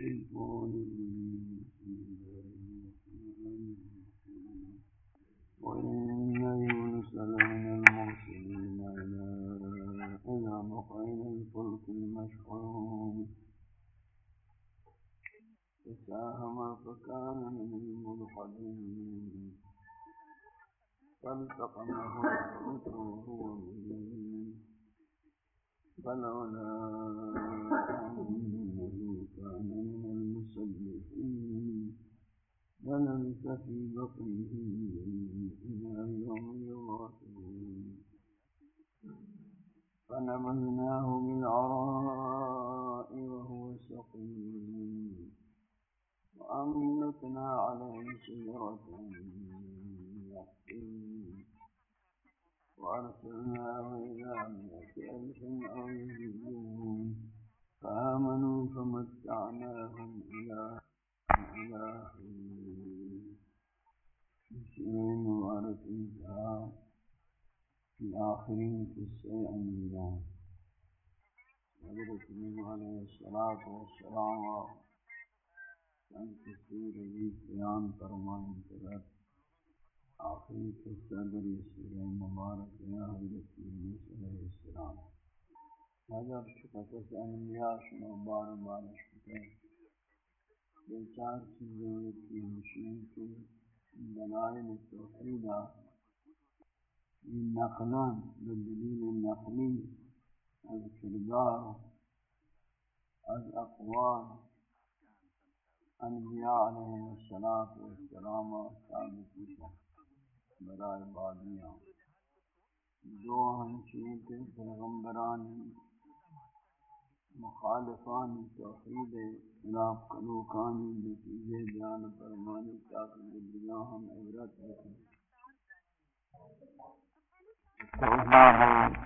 is born والسلام بیان فرمائیں آخری سورہ مبارک یا حضرت یونس علیہ السلام اگر انبیاء شما بار چار چیزیں کی مشین کی دلائل توحیدہ نقلان بالدلیل از کردار از اقوال انبیاء علیہ السلام والسلام ثابتی کو برائے بادیاں۔ دو ہنچین کے پیغمبران مخالفان توحید خلاف قلوکانی نتیجے جان فرمانی تاکہ دنیا ہم عبرت رکھیں۔ توحید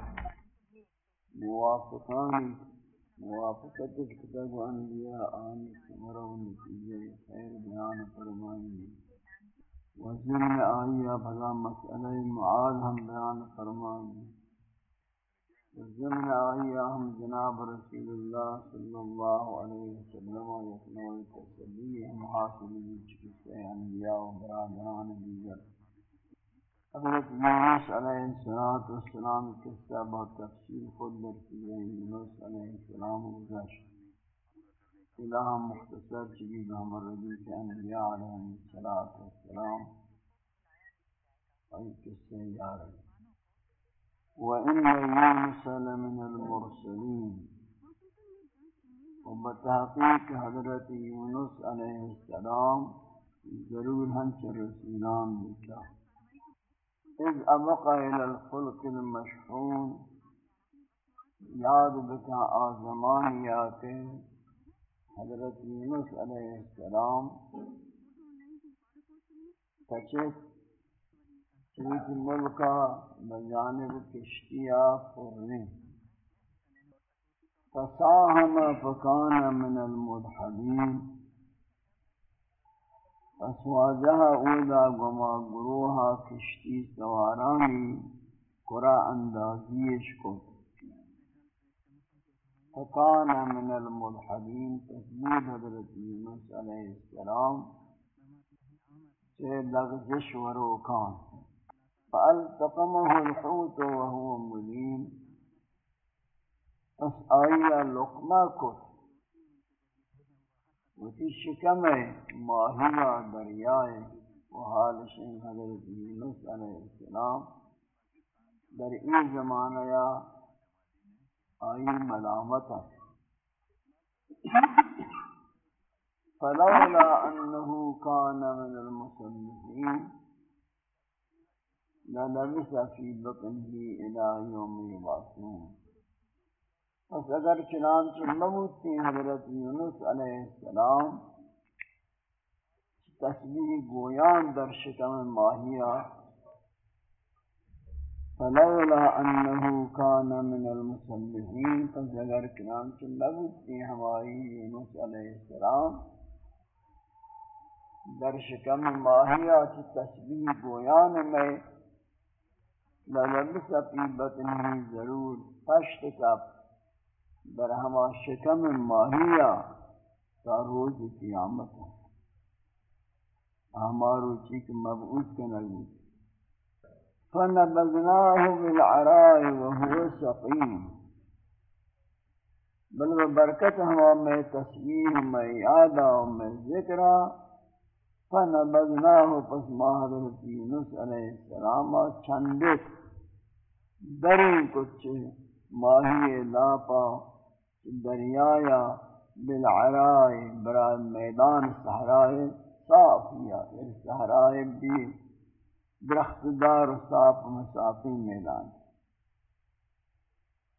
موافقانی موافقت کتاب انبیاء آن سمرہ و نتیجہ خیر بیان فرمائیں وزن آئیہ بھلا مسئلہ معاذ ہم بیان فرمائیں وزن آئیہ ہم جناب رسول اللہ صلی اللہ علیہ وسلم و یکنوی تسلیح محاصلی چکسے انبیاء و برادران دیگر حضرت یونس علیہ السلام قصہ بہت تفصیل خود در سورہ یونس علیہ السلام گزشت الہ مختصر چیز ہم رضی کے انبیاء علیہ السلام اور قصہ یار وَإِنَّ يُونُسَ لَمِنَ الْمُرْسَلِينَ. وبتحقیق حضرت یونس علیہ السلام. ضرور ہنچ رسولان بکا اذ ابقى الى الخلق المشحون. یاد بکا آزمان یاتے حضرت یونس علیہ السلام. تچت چیت ملکا بجانب کشتیا فرنے فساہم فکان من المدحدین. پس واجہ اودا گما گروہا کشتی سوارانی قرآ اندازیش کو۔ فکان من الملحدین تسبید حضرت یونس علیہ السلام سے لغزش وروکان فالتقمه الحوت وهو ملیم۔ پس آئیا لقمہ کت۔ وتی شکم ماہیہ دریائے و حالش حضرت یونس علیہ السلام در این زمانہ یا آئی ملامت فلولا انه كان من المصلحين للبس في بطنه الى يوم يبعثون پس اگر چنانچہ مبوتی حضرت یونس علیہ السلام تسبیح گویان در شکم ماہیہ، فلولا انه كان من المسبحين پس اگر چنانچہ مبوتی ہماری یونس علیہ السلام در شکم ماہیہ کی تسبیح گویان میں للبس فی بطنه ضرور، پشت کپ در ہما شکم ماہیہ تا روز قیامت ہے۔ ہمارو چیک مبعوث کے نگی فنبذناه بالعراء وهو سقيم بل برکت ہوا میں تصویر، میں یادا میں ذکرہ فنبذناه پس ما حضرت یونس علیہ السلام چندت دری کچھ ماہی لاپا۔ دریایا بالعرائی برای میدان صحرائی صاف یا صحرائی بھی درخت دار صاف مسافی میدان۔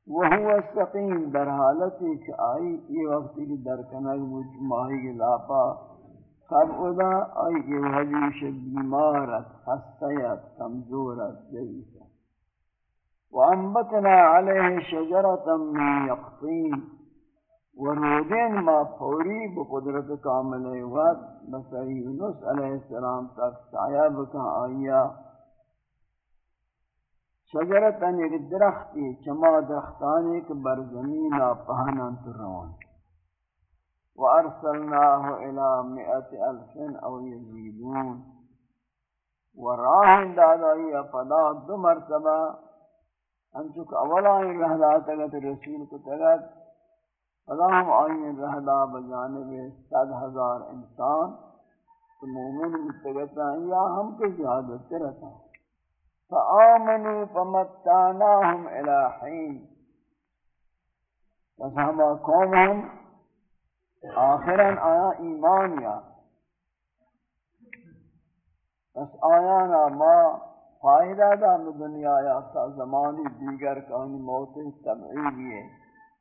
وہو السقیم، در حالتی کہ آئی یہ وقتی کی در کنگ ماہی کی لاپا خب ادا، آئی کہ حدیث بیمارت حسیت کمزورت، ضعیفت۔ وانبتنا علیہ شجرتا من یقطین۔ ورودین ما فوری بقدرت کامل وقت بسر یونس علیہ السلام تک سایہ بکا آیا شجرتا ایک درختی چما درختانی کے بر زمین ترون وأرسلناه إلى مئة ألف أو يزيدون. وراہ دادائی فدا دو مرتبہ. انچو کہ اولا این رہدا تگت رسول کو تگت فدا ہم آئین رہدا بجانب صد ہزار انسان تو مومن متگتا ہیں یا ہم کے زیادت سے رہتا ہے۔ فآمنوا فمتعناهم الى حین۔ پس ہم قوم ہم آخرا آیا ایمان یا۔ پس آیانا ما فائدہ دا دنیا یا تا زمانی دیگر کہانی موت طبعی ہے۔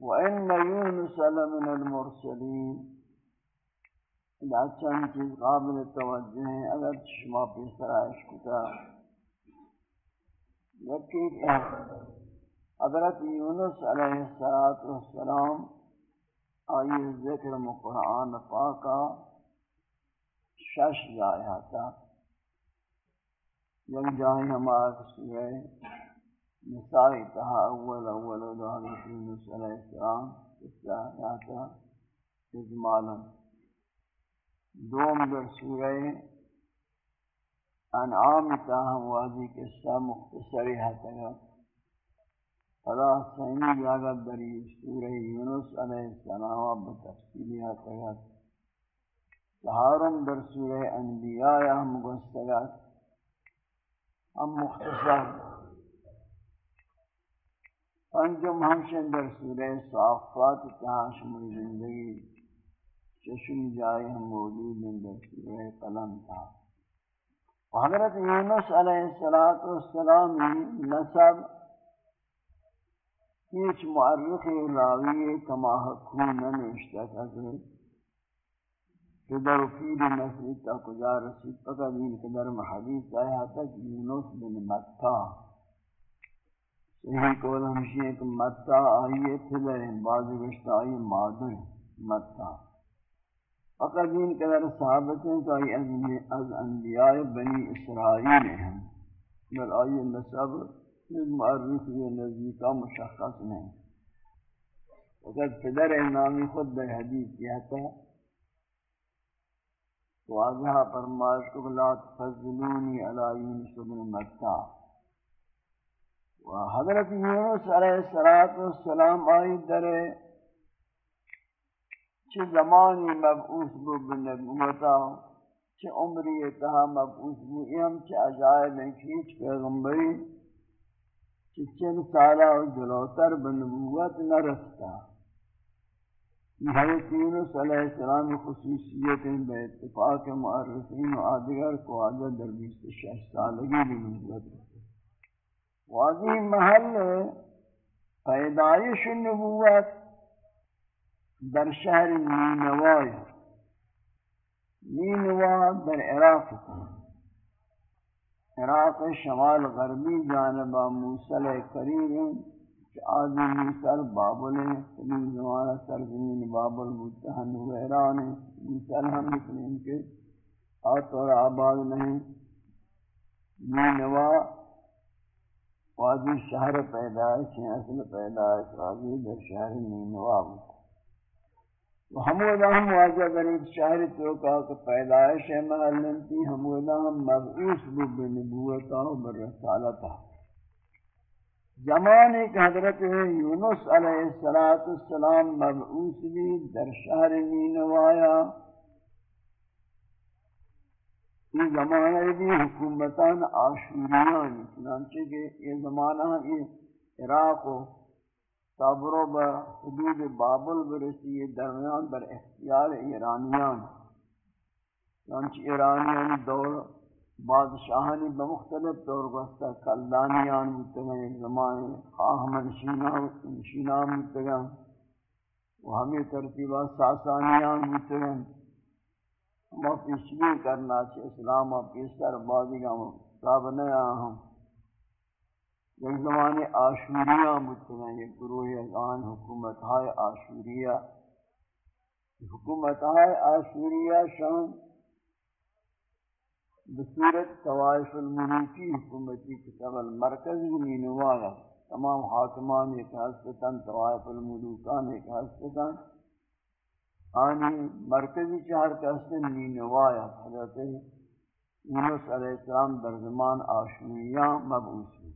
وإن يونس لمن المرسلين إذا كان چیز قابل توجہ التوجه اگر شما پیش ترائش کتا یکی حضرت یونس علیہ السلام آئیے ذکر مقرآن پاکا شش جائے حتی یک جائیں ہمارا سورہ نسائی تہا اول اول حضرت یونس علیہ السلام، اس جائے تھا اجمالا دوم در سورہ انعام تہا واجی قصہ مختصری ہے۔ فلا سینی جاگا دری سورہ یونس علیہ السلام بتفصیلی حقیقت سہارم در سورہ انبیاء ہم گستگت ہم مختصر پنجم ہمشن در سورہ صافات تہاش من زندگی چشم جائے ہم موجود در سورہ قلم تھا حضرت یونس علیہ السلام نصب هیچ معرخ راوی کما حکون ننوشتا کہ پدر و پیر تا کجا رسید فقط این قدر محدیث آیا تھا کہ یونس بن متا۔ صحیح قول ہمشی ہے کہ متا آئیے پدر ہیں بعض وشتا آئیے مادر متا۔ فقط این قدر ثابت ہیں کہ آئی از انبیاء بنی اسرائیل ہیں۔ بل آئیے نصب معرف یہ نزدیکا مشخص نہیں۔ اگر پدر نامی خود در حدیث کیا تھا واضح فرمائش کو لا تفضلونی علی یونس بن مکہ۔ و حضرت یونس علیہ السلام آئی در چھ زمانی مبعوث بو بنبوتا چھ عمری اتہا مبعوث بو۔ ایم چھ عجائب ہیں، کھیچ پیغمبری چند سالہ و جلوتر بنبوت نہ رستا۔ حضرت یونس علیہ السلام خصوصیت بے اتفاق معرفین و آدگر کو آجا در بیست شش سالگی بنبوت رستا واضح محل پیدایش نبوت در شہر نینوائی نینوا در عراق عراق شمال غربی جانب موسل قریب کہ آدھی موسل بابل ہے قدیم زمانہ سرزمین بابل بودتہن ویران ہے موسل ہم مسلم کے آت اور آباد نہیں۔ نینوا واجی شہر پیدائش ہیں، اصل پیدائش واجی در شہر نینوا و ہمودا ہم واجہ در ایک شہر توکا کہ پیدائش محلنتی ہمودا ہم مبعوث بھی بنبوتا و برسالتا زمان ایک حضرت یونس علیہ السلام مبعوث بھی در شہر نینوایا یہ زمانہ بھی حکومتان آشوریان چنانچہ کہ یہ زمانہ یہ عراق و صبر و حدود بابل برسی درمیان بر اختیار ایرانیان۔ چنانچہ ایرانیان دور بادشاہانی بمختلف طور گوستا کلدانیان متگن ایک زمانے آہمن شینام متگن و ہمیں ترتیبہ ساسانیان متگن ہم پیشگی کرنا چاہے اسلام و پیسر بازی کا مطاب نیا ہم ایک زمانے آشوریہ متگن ایک گروہ ازان حکومت ہائے آشوریہ حکومت ہائے آشوریہ شان بصورت طوائف الملوکی حکومتی کتاب المرکز نینوایا تمام حاکمان ایک حسطتاً طوائف الملوکان ایک حسطتاً آنی مرکزی چہر کہستن نینوایا حضرت یونس علیہ السلام در زمان آشویاں مبعوث ہوئی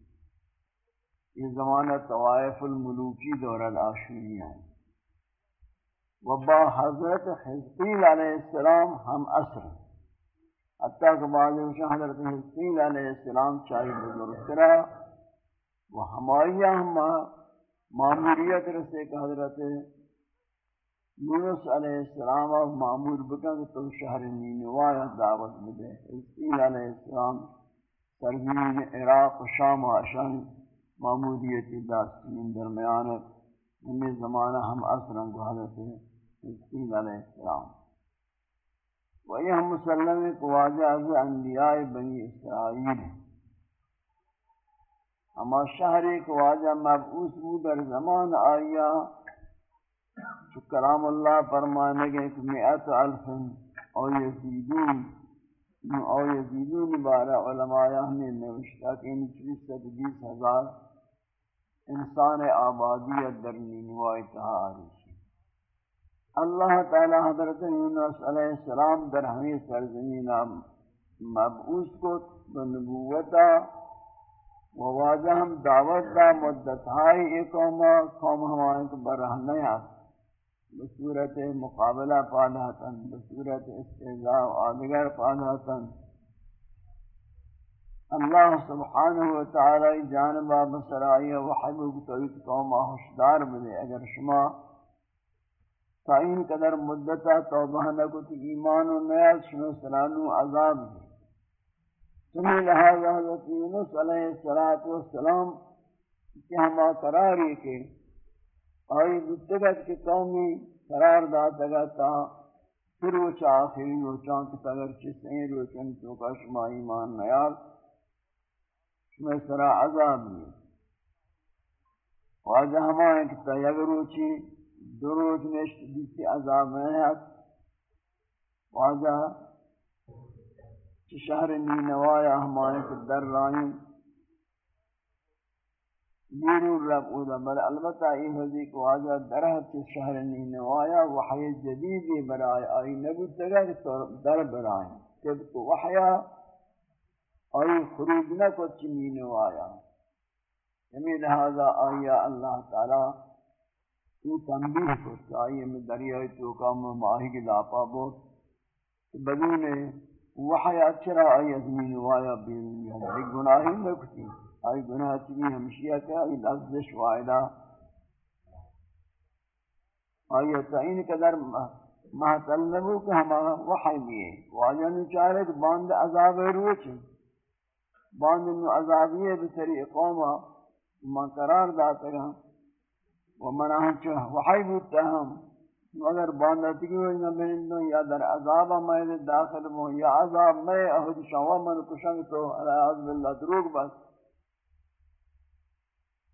یہ زمانہ طوائف الملوکی دور الاشویاں وبا حضرت حزقیل علیہ السلام ہم اثر ہیں حتیٰ کہ بعض حضرت حسین علیہ السلام چاہی بزرگ کرا و ہماری ہم معمولیت رسے کہ حضرت یونس علیہ السلام و معمول بکا کہ تو شہر نینوایا دعوت بدے۔ حسین علیہ السلام سرزمین عراق و شام و عشان معمولیت داستین درمیان ہمیں زمانہ ہم اثرن کو حضرت حسین علیہ السلام۔ وہی ہم مسلم کو واجہ از انبیاء بنی اسرائیل ہیں۔ اما شہر ایک واجہ مبعوث بود در زمان آیا چو کلام اللہ فرمانے گئے کہ مئت الف او یزیدون او یزیدون بارہ علماء ہمیں نوشتا کہ ان چیز سے بیس ہزار انسان آبادیت در نینوائی تہا آریش اللہ تعالی حضرت یونس علیہ السلام در ہمیں سرزمین مبعوث کو بنبوتا و واجہ ہم دعوت دا مدت ہائی، ایک قوم قوم ہمارے کو برہنے آتا بصورت مقابلہ پاداتا بصورت استعزاء و آدگر پاداتا اللہ سبحانہ وتعالی جانبہ بسرائی و حبوب تویت قوم آہشدار بلے اگر شما تا این قدر مدتا توبہ نہ کو تو ایمان و نیاز شنو سلانو عذاب ہے سمی لہذا حضرت یونس علیہ السلام کہ ہم قراری کے آئی بتگت کے قومی قرار داتا گا تا پھر وہ چاہی وہ چانکت اگر چسیں روچن تو کا شما ایمان نیاز شما سرا عذاب ہے واجہ ہمائیں کہ تا یک روچی دو نشت بیسی عذاب میں ہے واجہ شہر نینوایا ہمارے کے در رائیں۔ بیرون رب اودا بل البتہ یہ حضی کو واجہ درہ چی شہر نینوایا وحی جدیدی برائے، آئی نبو تگر در برائیں۔ جب کو وحیا آئی خروج نہ کو چی نینوایا یعنی لہذا آیا اللہ تعالی یہ تنبیہ کو چاہیے میں دریائے تو کام ماہی کی لاپا بہت۔ بدون وحی اچرا آئی ازمین وایا بیرون یا ایک گناہی میں کچھ آئی گناہ چکی ہمشیہ کیا آئی لفظش وائدہ آئی تعین قدر محتل نبو کہ ہمارا وحی بھی ہے واجہ نے چاہ رہے کہ باند عذاب روچ باند عذابیہ بسری قومہ من قرار داتا گا ومن آنچہ وحی بودتا ہم۔ اگر باندتی کی وجہ بہن یا در عذاب میں داخل ہوں یا عذاب میں احد شوا من کشنگ تو علیہ عزب اللہ دروگ بس۔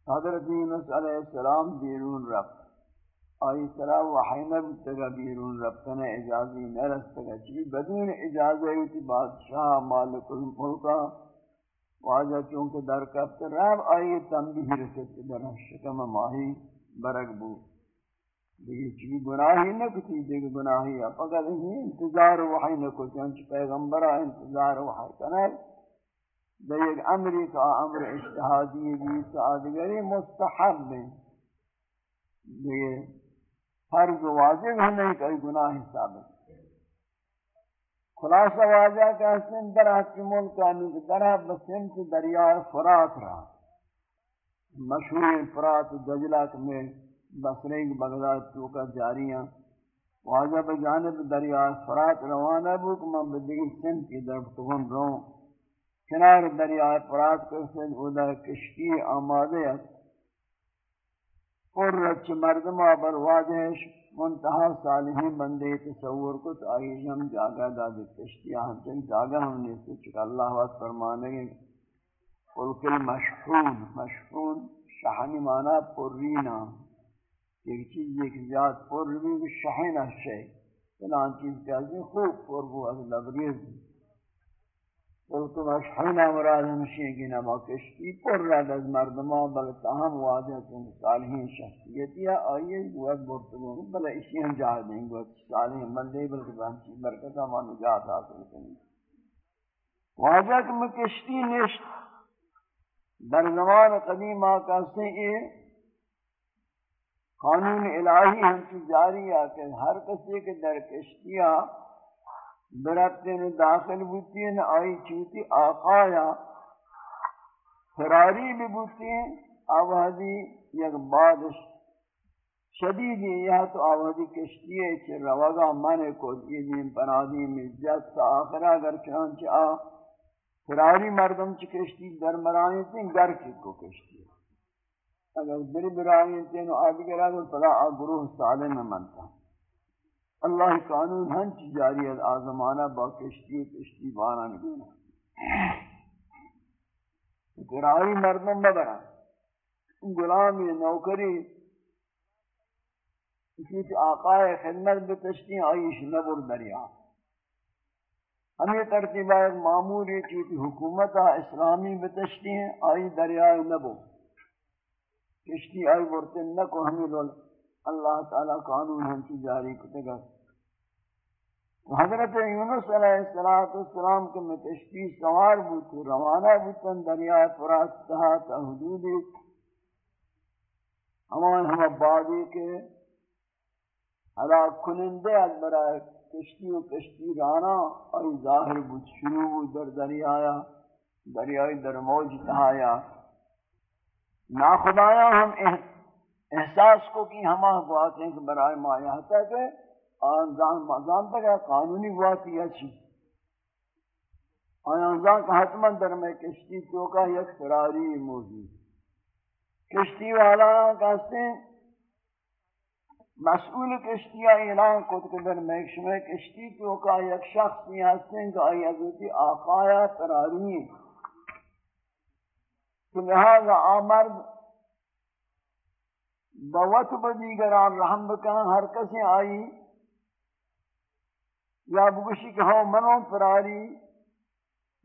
حضرت یونس علیہ السلام بیرون رفت۔ آئی سرا وحی نبتگا بیرون رفتن، اجازی نرستگا۔ چلی بدون اجازہ ہوتی بادشاہ، مالک الملکہ واجہ چونکہ در کبت رب، آئی تنبیح رسد در شکم ماہی۔ برگ بو۔ دیکھ چوی گناہی نکتی دیکھ گناہی۔ ہے فقط ہی انتظار وحی نکتی انچ یعنی پیغمبرہ انتظار وحی کنر دیکھ امری کا امر اشتہادی بھی سعادگری مستحب ہے دیکھ فرض واضح ہے نہیں کہ گناہ ثابت۔ خلاصہ واجہ کہ حسن در حکمون کانو کہ درہ بسنت دریائے فرات رہا۔ مشہور فرات دجلہ میں بسرین بغداد چوکا جاریاں۔ واجہ بجانب دریائے فرات روانہ بو کہ من بدگی سنت کی در بتغن رو کنار دریائے فرات کو سن ادھر کشتی آمادے اور رچ مردمہ بر واجہش منتہا صالحین بندے تصور کو تو آئی ہم جاگہ داد کشتیاں، ہم جاگہ ہم نے سے چکا اللہ وقت فرمانے گے قلق المشحون مشحون شحنی مانا پرینا ایک چیز ایک زیاد پر بھی شحن ہے فلان چیز کے کہتے خوب پر وہ از لبریز. قلت مشحون مراد ہمشی کی نما کشتی پر رد از مردمان بل تاہم واضح چون صالحین شخصیتی ہے آئیے گوھت برتگون. بل اسی ہم جاہ دیں گوھت صالحین مندے بلکہ بہنچی برکتہ ما نجات حاصل کریں واضح کہ میں کشتی نشت در زمان قدیم آقا سے یہ قانون الہی ہم کی جاری ہے کہ ہر کسی کے در کشتیاں برتن داخل بوتی ہیں، آئی چوتی آقایا فراری بھی بوتی ہیں آوہدی یک بادش شدید یہ تو آوہدی کشتی ہے چھ روگا من کو دیدین پنادی میں جت آخرہ، اگر چانچہ آ فراری مردم چھ کشتی در مرائیں تھیں گر کی کو کشتی اگر در برائیں تھیں آدھگرہ تو پدا آ گروہ سالم منتا۔ اللہ قانون ہنچ جاری ہے، آزمانہ با کشتی کشتی بانا نگونا گرائی مردم ببرا۔ غلامی، نوکری اسی کہ آقا خدمت بتشتی آئیش نبر دریا۔ ہمیں ترتیبہ ایک معمولی چیتی حکومت اسلامی بتشتی ہیں، آئی دریائے نبو کشتی آئی برتن نکو ہمیں لول۔ اللہ تعالی قانون ہم کی جاری کتے گا۔ حضرت یونس علیہ السلام کے میں تشتی سوار بوتے روانہ بوتن دریا فرات تحت حدود ہمان ہم بادی کے حلاک کنندے از کشتی و کشتی رانا اور ظاہر بود شروع بود در دریایا دریائی در موج تہایا۔ ناخدایا ہم احساس کو کی ہما بات ہیں کہ برای ما یہاں تک آن زان مزان تک قانونی بواتی ہے چی۔ آن زان کا حتما در میں کشتی تو کا یک فراری موجود۔ کشتی والا کہتے ہیں مسئول کشتی اعلان کو کہ در محکش کشتی تو کا یک شخص یہ ہستے ہیں کہ آئی آقایا فراری. تو لہذا آمرد بوت بدیگران رحم بکن ہر کسی آئی یا بگوشی کہ ہاں منو فراری،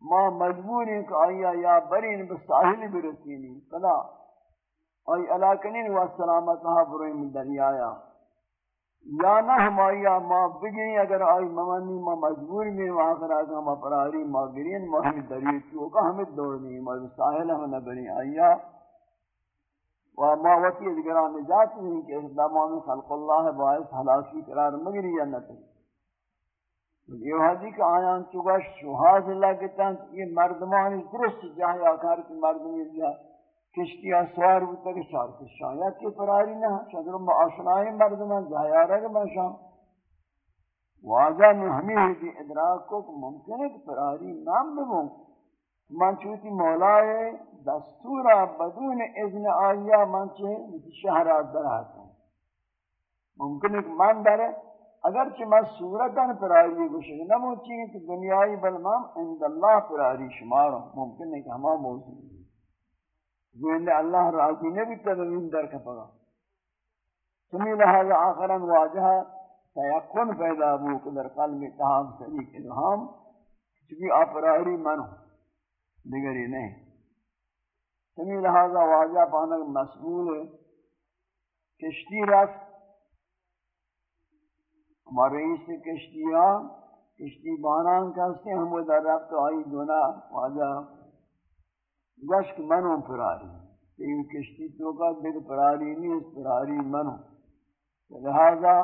ما مجبور ہیں کہ آیا یا برین بساحل برسینی فلا. آئی علاقنین و سلامت ہاں برویم دریایا یا نہ ہم آیا ما بگیں اگر آئی ممانی ما مجبور میں آخر آگا ما فراری ما گرین ما ہمیں دریئے چوکا ہمیں دوڑنی ما بساحل ہم نہ نبری آیا و ما وطی ادگران نجات نہیں کہ اس دامان خلق اللہ باعث حلاکی قرار مگری یا نتری یہ حدی کہ آیان چگا شہاز اللہ کے تن یہ مردمانی درست جاہی آکار کی مردمی جا کشتی سوار ہوتا کہ چار کشان یا کہ فراری نہ شدر معاشنائی مردمان جاہی آرہ من شام واجہ میں ہمیں ہوتی ادراک کو کہ ممکن ہے کہ فراری نام ببوں من چوتی مولائے دستورا بدون اذن آیا من چوتی شہرات در آتا ممکن ہے کہ من در اگرچہ میں صورتاً پراری گوشے نمو چیئے کہ دنیای بلمام عند اللہ پراری شماروں ممکن ہے کہ ہما موضوع ہے اللہ راضی نے بھی تدمین در کپگا۔ سمی لہذا آخراً واجہ تیقن پیدا ہو کہ در قلب اتحام سریک الہام، چونکہ آپ من ہوں، دیگری نہیں۔ سمی لہذا واجہ پانک مسئول کشتی رفت ہمارے رئیس کشتیاں، کشتی بانان کہتے ہم وہ در رفت آئی دونا واجہ۔ گشک منو پراری یہ کشتی تو کا دل پراری نہیں اس پراری منو۔ لہذا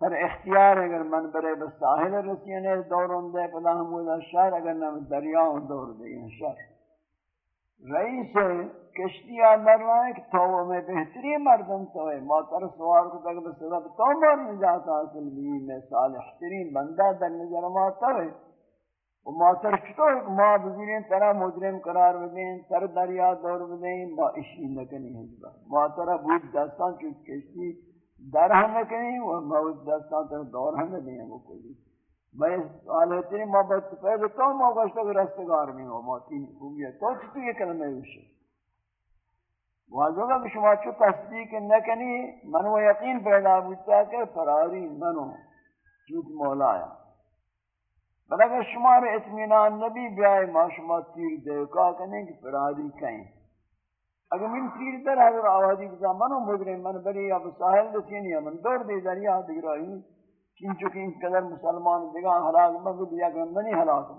پر اختیار اگر من برے بس ساحل رسینے دوروں دے پدا ہم وہ شہر، اگر نہ دریاؤں دور دے شہر۔ رئیس کشتی آدر رہا ہے کہ تو میں بہتری مردم تو ہے موتر سوار کو تک بسبب تو مر نجات حاصل بھی میں صالح ترین بندہ در نظر ماتا ہے۔ و موتر چطور ایک ماں بزیرین طرح مجرم قرار بدیں تر دریا دور بدیں با اشی نکنی حجبہ موتر بود دستان چوت کشتی در ہم نکنی و موت دستان تر دور ہم دیں وہ کوئی میں سوال ہے تیری محبت پہلے تو موقع تک رستگار میں ہو موتی ہوئی تو تو یہ کلمہ ہے واجب ہے کہ شما چو تصدیق نہ کنی من و یقین پیدا ہوتا کہ فراری منو جھوٹ مولا ہے بل اگر شما رے اطمینان نبی بیائے ما شما تیر دے کنے کہ فراری کہیں. اگر من تیر در حضر آوازی بزا منو مجرم، من بری اب ساحل دسینی من دور دے دریا دگرائی چنچو کہ ان قدر مسلمان دیگا حلاق مغد یا گندنی حلاق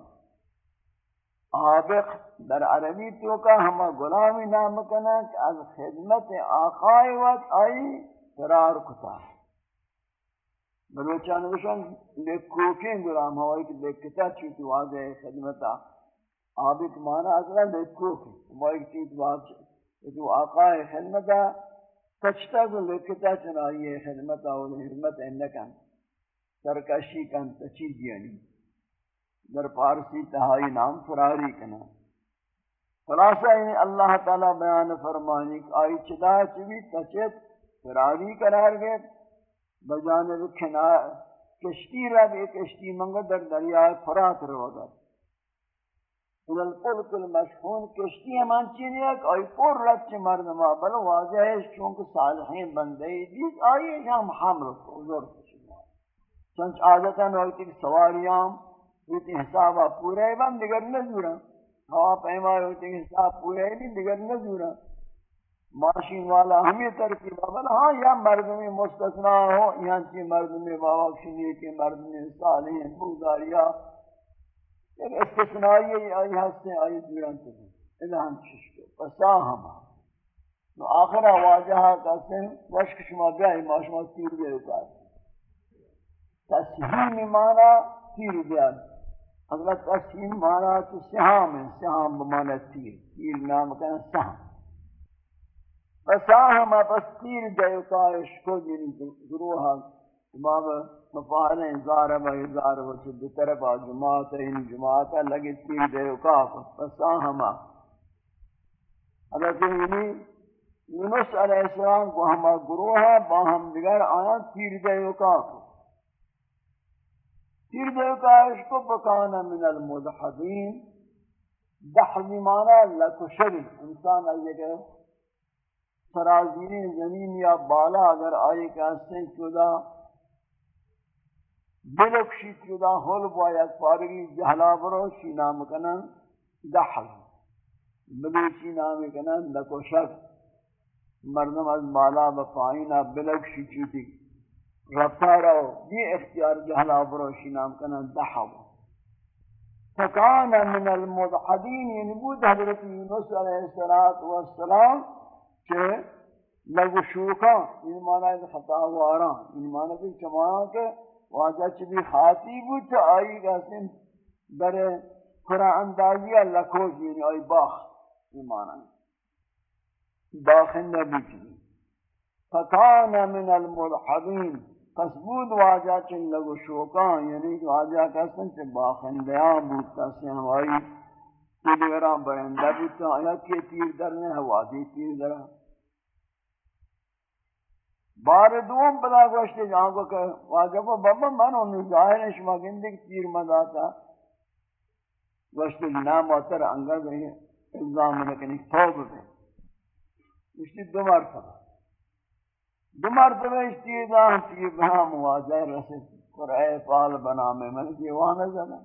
آبق در عربی تو کا ہم غلامی نام کنا کہ از خدمت آقای وقت آئی فرار کتا. ہے بلوچان وشان لکوکین غلام ہوائی کہ لکتا چوتی واضح خدمتا آبق مانا اصلا لکوکین ہوائی کہ چوتی واضح تو آقای خدمتا تچتا کو لکتا چنائی خدمتا و حرمت انکن سرکشی کن تچیز یعنی در پارسی تہائی نام فراری کنا خلاصہ یعنی اللہ تعالی بیان فرمانی کہ آئی چدا چوی تچت فراری قرار گئے بجانب یعنی کھنا کشتی رب ایک کشتی منگا در دریائے فرات رو گا ان القلق المشحون، کشتی ہمان چینی ہے کہ آئی پر رچ مردمہ بلو واضح ہے چونکہ صالحین بندے دیس آئی ہم حمل کو حضور چنچ عادتا نوکتی کہ سواریاں ہوتی حسابہ پورے بم دیگر نزورا ہوا پیما ہوتی کہ حساب پورے نہیں دیگر نزورا ماشین والا ہمیں ترکیبہ بل ہاں یا مردمی مستثنا ہو یہاں چی مردمی بابا کشنی کے مردمی صالحین بوداریا ایک استثنائی آئی ہستے آئی دوران تکن اللہ ہم چشکو پسا ہم۔ نو آخر واجہا کہتے ہیں وشک شما بیائی ما شما تیر بیائی کہتے تسہیم مانا تیر بیاد حضرت تسہیم مانا تو سہام ہے، سہام بمانا تیر۔ تیر نام کہنا سہام۔ فساہم پس تیر دیوتا اشکو جنی گروہا امام مفاہل ازارب ازارب چد طرف جماعت ان جماعت لگی تیر دیوتا فساہم حضرت یعنی یونس علیہ السلام کو ہما گروہا باہم دیگر آیا تیر دیوتا تیر دے کا عشق بکانا من المدحدین دحضی مانا لکشری انسان آئیے کہ سرازین زمین یا بالا اگر آئے کہ اسے چودا بلکشی چودا ہول باید پارگی جہلا برو شی نام کنن دحض بلوچی نام کنن لکشر مردم از بالا بفائینا بلکشی چوتی رفتہ رہو یہ اختیار جہلا برو بروشی نام کنا دحو فکان من المضحدین یعنی بود حضرت یونس علیہ السلام کہ لگو شوکا ہاں، یعنی مانا ہے خطا وارا یعنی مانا ہے چمانا کہ واجہ چبی خاطی بود تو آئی گا در قرآن اندازی لکھوش یعنی آئی باخ۔ یعنی مانا ہے۔ باخن نبی چبی فکان من المضحدین پس بود واجہ چن لگو شوکان ہاں، یعنی کہ واجہ کسن چن باخندیان بودتا سے ہوائی کہ دیگران برندہ بودتا آیا کہ تیر درنے ہوا دی، تیر درہ بار دوم پدا گوشتے جہاں کو کہ واجہ کو بابا من انہوں ظاہر ہے شما گندے کہ تیر مدا تھا گوشتے جنا موتر انگا گئی، الزام رکھنی توب بے گوشتے دو مرتبہ۔ دو مرتبہ اشتیدہ تیر بہا مواجہ رسد قرآن پال بنا میں من کی وانا زنا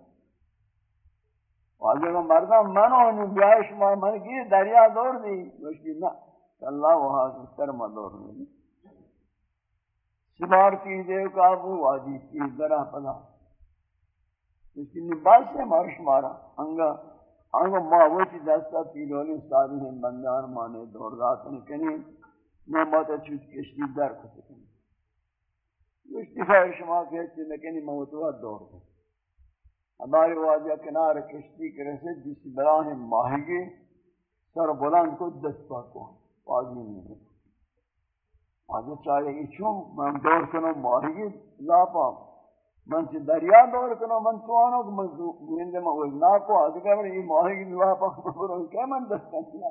واجہ مردم منو نو بیائے شما من کی دریا دور دی۔ گوشتی نا، اللہ وہاں ستر مدور دی۔ سبار کی دیو کابو وادی کی درہ پدا اس گوشتی نباس سے مارش مارا۔ انگا انگا ماوچی دستا پیلولی ساری ہیں بندان مانے دور رات نکنی نو ماتا چوت کشتی در کسکنی گوشتی خیر شما کہتی نکنی موتوہ دور دی ہمارے واجہ کنار کشتی کے رسے جس براہ ماہی سر بلند کو دست پاکو واجی نہیں ہے واجہ چاہے گی چون من دور کنو ماہی لاپا من چی دریا دور کنو، من توانو کہ من گویندے میں وزنا کو آدھگا بڑی یہ ماہی لاپا برون کیا من دست کنیا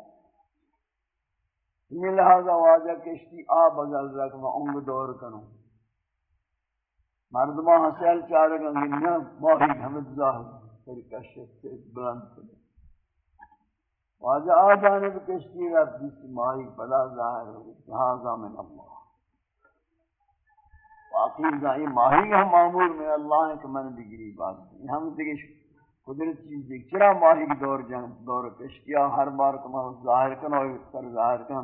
یہ لہذا واجہ کشتی آب اگل رکھ میں انگ دور کنو۔ مردمان حسیل چارے گا گنیا ماہی حمد ظاہر پھر کشت سے بلند کرے واجہ آ جانب کشتی رب جس ماہی پدا ظاہر ہو لہذا من اللہ۔ واقعی ظاہی ماہی کا معمول میں اللہ ہے کہ من بگری بات۔ ہے ہم دیکھ قدرت چیز دیکھ چرا ماہی کی دور جنگ، دور کشتیا ہر بار کو میں ظاہر کرنا اور سر ظاہر کرنا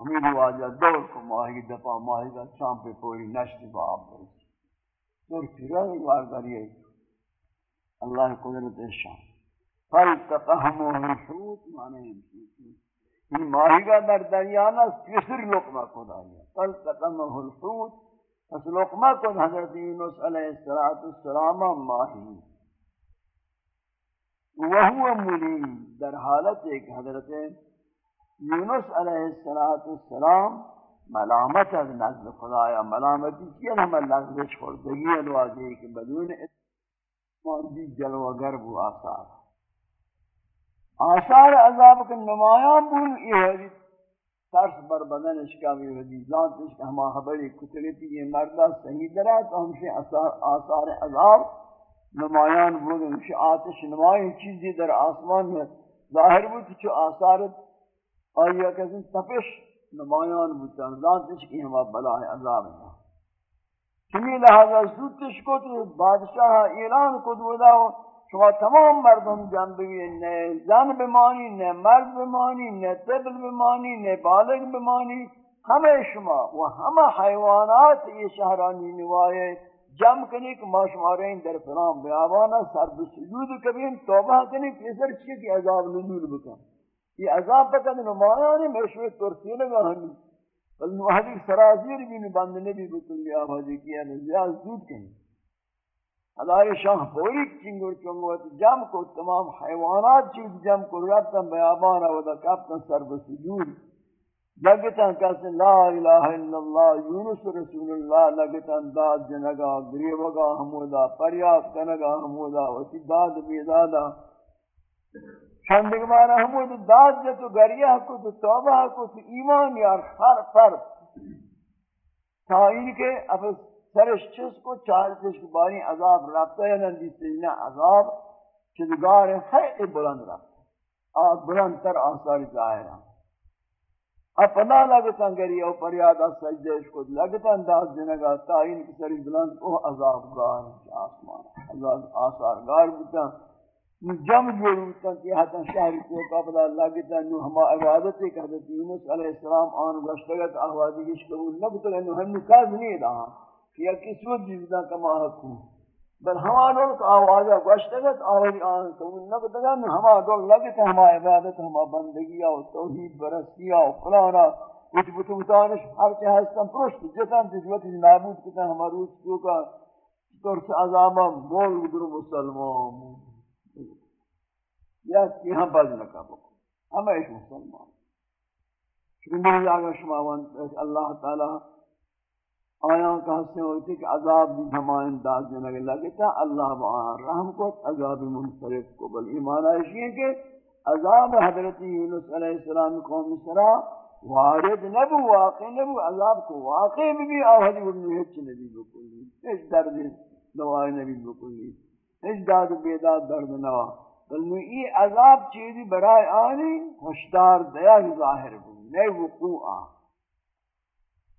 ہمیں بھی واجہ دور کو ماہی دپا ماہی کا چاں پہ پوری نشت باب برسی اور پھر ایک بار کریے اللہ قدرت شان۔ پھل تقہم الحوت مانے یہ ماہی کا در دریا نہ کسر لقمہ کو دایا پھل تقہم الحوت۔ پس لقمہ کو حضرت یونس علیہ السلام ماہی۔ وہو ملیم۔ در حالت ایک حضرت یونس علیہ السلام ملامت از نزد خدایا۔ ملامتی کیا ہم اللہ سے چھوڑ دگی الواجی کہ بدون اتماندی جلوہ گرب و آثار۔ آثار عذاب کے نمایاں بول یہ حدیث جی، ترس بر بدن اشکا بھی حدیث جی، ذات اشکا ہما خبری کتلیتی یہ مردہ صحیح درہ تو ہم سے آثار عذاب نمایاں بول ہم سے آتش نمایاں چیزی در آسمان میں ظاہر بود چو آثار آئیہ کسی تپش نمایان بودتن ذاتش کی ہما بلاہ عذاب ہے۔ چمی لہذا زودتش کو تو بادشاہ اعلان کو دودا ہو۔ شما تمام مردم جان جنبی نئے زن بمانی نئے مرد بمانی نئے طبل بمانی نئے بالغ بمانی ہمیں شما و ہمہ حیوانات یہ شہرانی نوائے جم کنی کہ ما شمارین در فلان بیابانا سر بسجود کبین توبہ کنی کہ اسر چیئے کی عذاب نزول بکن. یہ عذاب پکا دنو مایانی ترسی لگا ہمی بل نوحدی سرازیر بھی نبند نبی بکن بکلی آبادی کیا نزیاد زود کہیں ہدای شاہ پوری چنگر چنگوت جم کو تمام حیوانات چیز جم کو ربتا بیابانا ودا کپتا سر بسجود لگتا کسی لا الہ الا اللہ، یونس رسول اللہ، لگتا داد جنگا گریبگا حمودا پریاد کنگا حمودا، وسی داد بیدادا چندگ مارا ہمود داد جا تو گریہ کو، تو توبہ کو، تو ایمان یار، ہر پر تا این کے اب سرش چس کو چارتش کو باری عذاب رابطہ یا نندی سینا عذاب، چدگار خیلی بلند رابطہ آب بلند تر آثار ظاہر ہیں۔ اب پناہ لگتا گریہ و پریادہ سجدش کو لگتا انداز جنگا تا این کی سری بلند کو عذاب گار آسمان عذاب آثار گار بتا جم جوڑتا کہ حتی شہر کو قبل اللہ کی ہما عبادت ایک حضرت یونس علیہ السلام آن گشتگت آوازی کش قبول نبتا انہو ہم نکاز نہیں رہا کہ یا کس وقت جزدہ کما حقو بل ہما دول کا آوازہ گشتگت آوازی آن قبول نبتا انہو ہما دول لگتا ہما عبادت، ہما بندگی و توحید برستی و فلانا کچھ بتوتانش ہر چاہ ہستن پرشت جتن تجوتی نابود کتا ہما روز کیوں کا ترس عذابا مول در مسلمان۔ یا یہاں باز نکا بکو ہم ایک مسلمان۔ چکن دل جاگا شماوان اللہ تعالی آیاں کا حسن ہوتی کہ عذاب بھی ہمائیں انداز میں لگے لگتا اللہ بآن رحم کو، عذاب منصرف کو۔ بل ایمان آئیشی ہے کہ عذاب حضرت یونس علیہ السلام قوم سرا وارد نبو، واقع نبو۔ عذاب کو واقع بھی بھی آہدی ورنو ہچ نبی بکلی اس درد دوائی نبی بکلی اس داد بیداد درد نوا بلنو ای عذاب چیزی برای آنی خوشدار دیا ظاہر بود نئے وقوع آ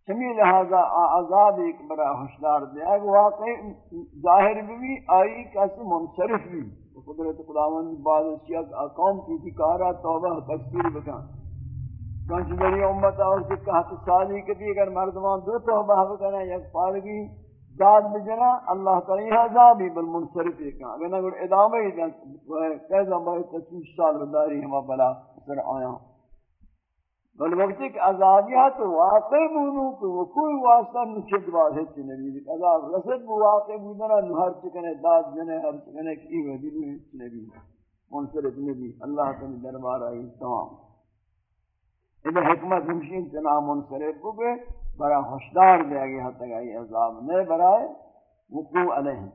چمی لہذا عذاب ایک برای خوشدار دیا واقع ظاہر بھی آئی کسی منصرف بھی۔ قدرت خداوند بعد اشیاء قوم کی تھی، کارا، توبہ تکثیر بکان چونچہ میری امت اور سے کہت سالی کبھی اگر مردمان دو توبہ بکنے یک پارگی داد بجنا، اللہ تعالی عذابی بالمنصرف کہا اگر نہ ادامہ ہی کیسا بھائی پچیس سال بداری ہما بلا سر آیا۔ بل وقت ایک عذابیہ تو واقع بونو کہ وہ کوئی واسطہ نچد بات ہے چی نبی دیکھ عذاب رسد بو واقع بودنا نو چکنے داد جنے ہر چکنے کی وحدی نو نبی منصرف نبی اللہ تعالی دربار آئی تمام. ادھر حکمت ہمشین چنا منصرف بو گئے برا ہوشدار دے گی حد تک آئی عذاب نئے برائے وقوع علیہ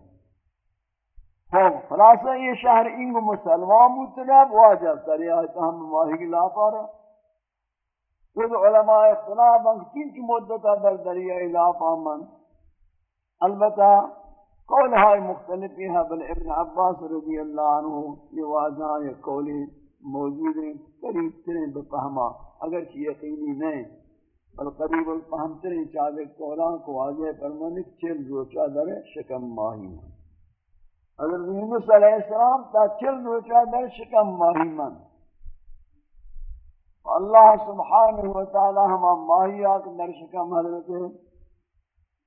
خوب خلاصہ یہ شہر انگ مسلمان مطلب واجہ سری آیتا ہم ماہی کی لاپا رہا خود علماء اختلاف ہیں چین کی مدتا در دریاء لاپا من البتہ قول ہائی مختلفی ہے بل ابن عباس رضی اللہ عنہ یہ واضح یہ قولی موجود ہیں، قریب ترین بپہما اگر کی یقینی نہیں، بل قریب الفہم ترین چاہتے قولان کو واضح فرمانی چل روچا در شکم ماہی من۔ اگر یونس علیہ السلام تا چل روچا در شکم ماہی من۔ اللہ سبحانہ وتعالی ہما ماہی آکھ در شکم حضرت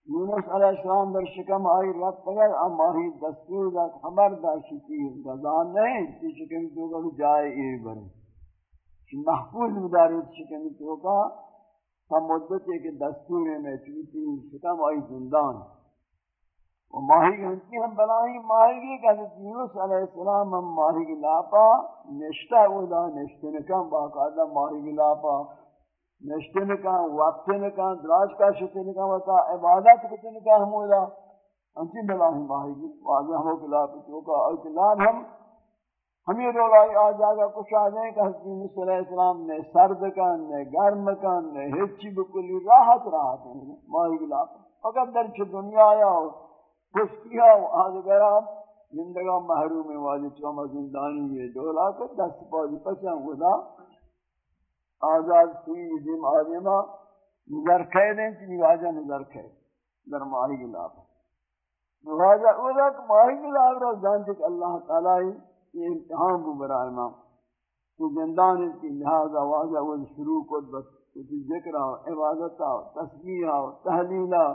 یونس علیہ السلام در شکم آئی رب تگر ام ماہی دستور دا خبر دا شکی گزان نہیں تی شکم تو کا جائے اے برے محفوظ مداری شکم تو کا، ہم مدت ہے کہ دستور میں چوتی شکم آئی زندان۔ ہے و ماہی گھنٹی ہم بنائی، ماہی گی کہ حضرت یونس علیہ السلام ہم ماہی کی لاپا، نشتہ اولا، نشتہ نکم باقاعدہ ماہی کی لاپا۔ نشتہ نکم وقت نکم دراج کا شتہ نکم وقتا عبادت کتے نکم ہم اولا۔ انچی بلاہی ماہی کی؟ واضح ہو کہ لاپا چوکا اور ہم ہمیں رولائی آ جاگا کچھ آ جائیں کہ حضرت موسیٰ علیہ السلام نے سرد کن نے گرم کن نے ہچی بکلی، راحت راحت ہیں ماہی گلا فقط در چھ دنیا آیا ہو خوش کیا ہو آدھگرہ زندگاہ محروم ہے واجی چوما زندانی یہ دولا کر دست پازی پچھا خدا آزاد سوئی جم آدمہ، نظر کہہ دیں چنی واجہ نظر کہہ در ماہی گلا واجہ اولا کہ ماہی گلا رہا جانتے کہ اللہ تعالی یہ امتحان بھی برائے ماں۔ تو زندان کی لہذا واضح وہ شروع کو بس کچھ ذکر آو عبادت آو تسبیح آو تحلیل آو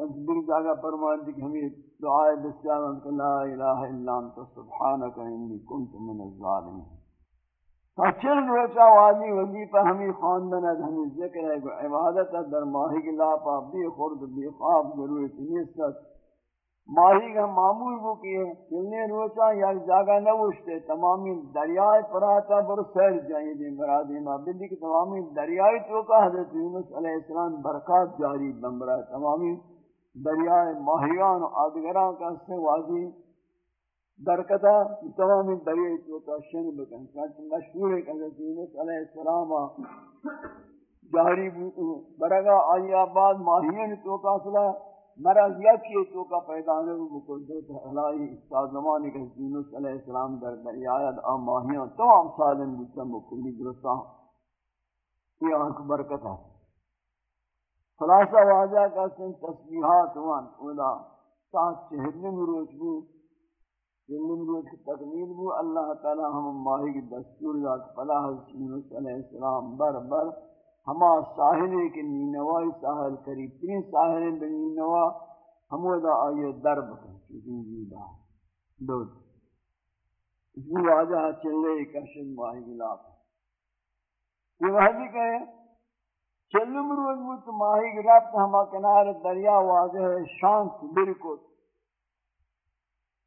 بس بر جاگہ فرمان دی کہ ہمیں دعائے بسیار کہ لا الہ الا انت، سبحانک انی کنت من الظالمین۔ تا چل روچا واجی وظیفہ ہمیں خواندن ہے ہمیں ذکر ہے کہ عبادت در ماہی کی لاپا بے خورد، بے خواب ضرورت نیست ماہی کا معمول وہ کیے چلنے روچا یا جاگہ نہ وشتے تمامی دریائے پراتا بر سیر جائیں دیں۔ برادی ماں بلی کی تمامی دریائے تو کا حضرت یونس علیہ السلام برکات جاری بمبرا تمامی دریائے ماہیان و آدگران کا سے واضی درکتا تمامی دریائے تو شن بکن۔ چاہتے مشہور ہے کہ حضرت یونس علیہ السلام جاری بوتو برگا آئی آباد ماہیان تو کا صلاح مرض یکی تو کا پیدا نہ ہو۔ بکل دو تہلائی استاد زمانے کے یونس علیہ السلام در دریایت آم ماہیاں تمام سالم بودتا مکلی درستا یہ آنکھ برکت ہے۔ خلاصہ واضح کا سن تسبیحات وان اولا سات چہرن روچ بو چہرن روچ کی تکمیل بو، اللہ تعالی ہم ماہی کی دستور ذات فلاح یونس علیہ السلام بر بر ہما ساحل کے نینوائی ساحل قریب تین ساحل بے نینوا ہمو دا آئیے درب کن چیزیں جیدہ دو۔ اس میں واجہ چلے کشن ماہی گلاف یہ وحدی کہے چلم روز بود ماہی گلاف ہما کنار دریا واضح ہے شانت برکت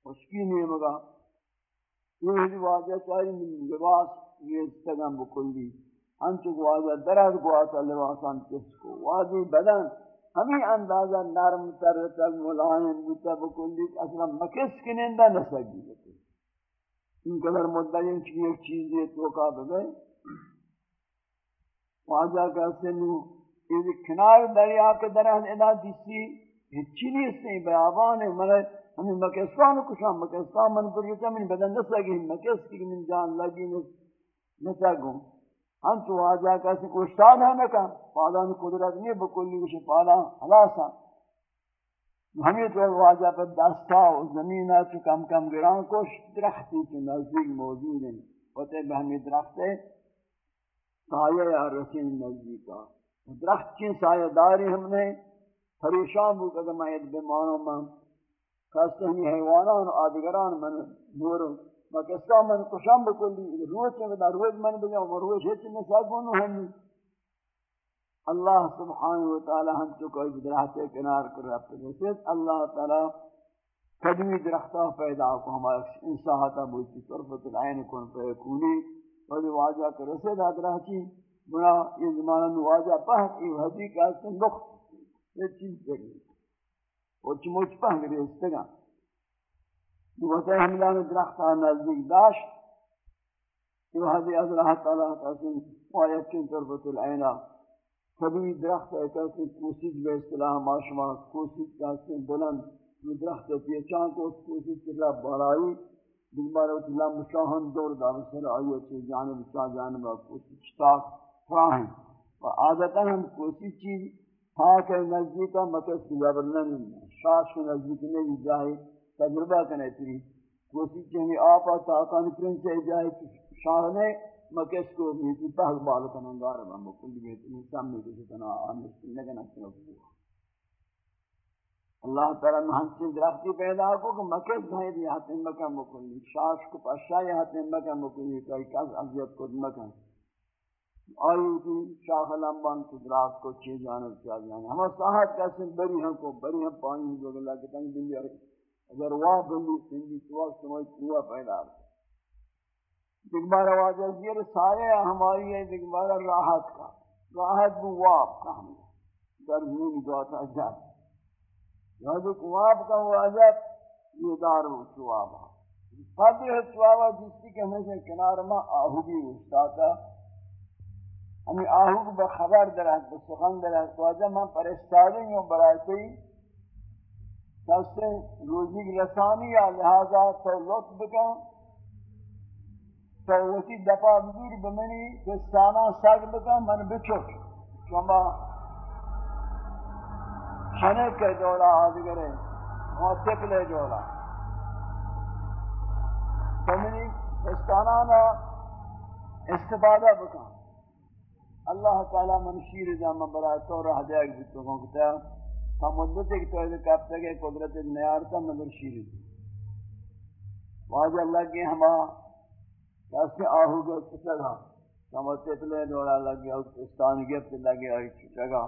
اس کی نہیں مگا یہ وحدی واجہ چاہیے لباس یہ استگم بکلی۔ انچو گوازا درد گوازا لباسان کس کو۔ واضی بدن۔ ہمیں اندازہ نرم تر تر ملائم بوتا بکلی۔ اصلا مکس کنندہ نسگی بکلی۔ ان قدر مدعین چکی ایک چیز یہ توقع بگئے واجہ کا سنو، یہ کنار دریا کے درہن ادا دیسی، ہچی نہیں اس نے بیابان ہے ملے ہمیں مکستان کشاں مکستان من پر یہ من بدن نسگی مکس کی من جان لگی نسگوں ہم تو آجا کسی استاد ہے نہ کہا پالا قدرت نہیں بکلی کسی پالا حلاسا ہمیں تو واجہ پر دستا و زمینہ چو کم کم گران کوش درختی چو نزدیک موجود ہیں۔ ہوتے بہمی درخت ہے سایہ یا رسین نزدیکا درخت کی سایہ داری ہم نے، پریشان بو کہ میں بیماروں میں خاصتے ہمیں حیوانان و آدگران من نوروں مکستا من کشم بکلی، روز چنگا روز من بگا روز ہیچ نسا گونو ہمی اللہ سبحانہ وتعالی ہم تو کوئی درخت کنار کر رہا ہے اللہ تعالی قدمی درختہ پیدا کو ہمارا انساہتا بوچی طرفت العین کن پہ کونی. ولی واجہ کر رسے دا درہتی بنا یہ زمانہ میں واجہ پہت ای حدی کا سن نقط یہ چیز کر رہی اور چموچ پہن گری استگا یہ وقت حملان درختہ نزدیک داشت۔ یہ حدی از رحت اللہ کا سن وایت کن طرفت العینہ کبھی درخت ہے کہ کوشش بے اصطلاح معاشمہ کوشش کا سے بلند درخت ہے۔ پیچان کو کوشش کے لیے بڑائی دوبارہ اس لام شاہن دور دا سر آئیے چھ جانب چاہ جانب کوشش تاک فراہم و عادتا ہم کوشش چیز پاک ہے نزدیکا مکس کی زبرنن شاش کو نزدیک نہیں جائے تجربہ کرنے تری کوشش چاہیے آپا تاکان پرنچے جائے شاہ نے مکس کو نیتی پہل بال کنن گار بم کل بیت انسان میں کسی طرح آمست نگن اکل اللہ تعالی نے ہم سے درختی پیدا کو کہ مکس بھائی دی ہاتھ مکہ مکلی شاش کو پشا یہ ہاتھ مکہ مکلی کوئی کس اذیت کو مکہ۔ آئی کی شاخ لمبان کی درخت کو چھ جانب کیا جانے۔ ہم صاحب کیسے بری ہم کو، بری ہم پانی جو اللہ کے تنگ دلی اگر واہ بندی سنگی تو وقت سمجھ کوا پیدا ہے دگبار واجہ زیر سایہ ہماری ہے دگبار راحت کا۔ راحت بو واب کا ہم۔ در زمین جاتا جات یاد واب کا واجہ یہ دار ہو سوابا فضل ہے سوابا جس کی کہ ہمیشہ کنار میں آہو بھی استاتا ہمیں آہو کو بخبر درہت بسخن درہت واجہ میں پرستاری ہوں برائے سے روزی رسانی یا لہذا تو لطف بکن۔ تو وسی دفع بزور بمنی دستانا سگ بکا من بچک۔ شما شنک کے دولا آدگرے موتق لے دولا بمنی دستانا نا استفادہ بکا اللہ تعالی من شیر جامع برای تو رہ دے گی تو کہوں کہتا تا مدت ایک تو ایک کب تک قدرت نیار تا مدر شیر واجہ اللہ کے ہما۔ کسی آہو گو چکا کما تتلے دولا لگی اور پستان گفت لگی آئی چکا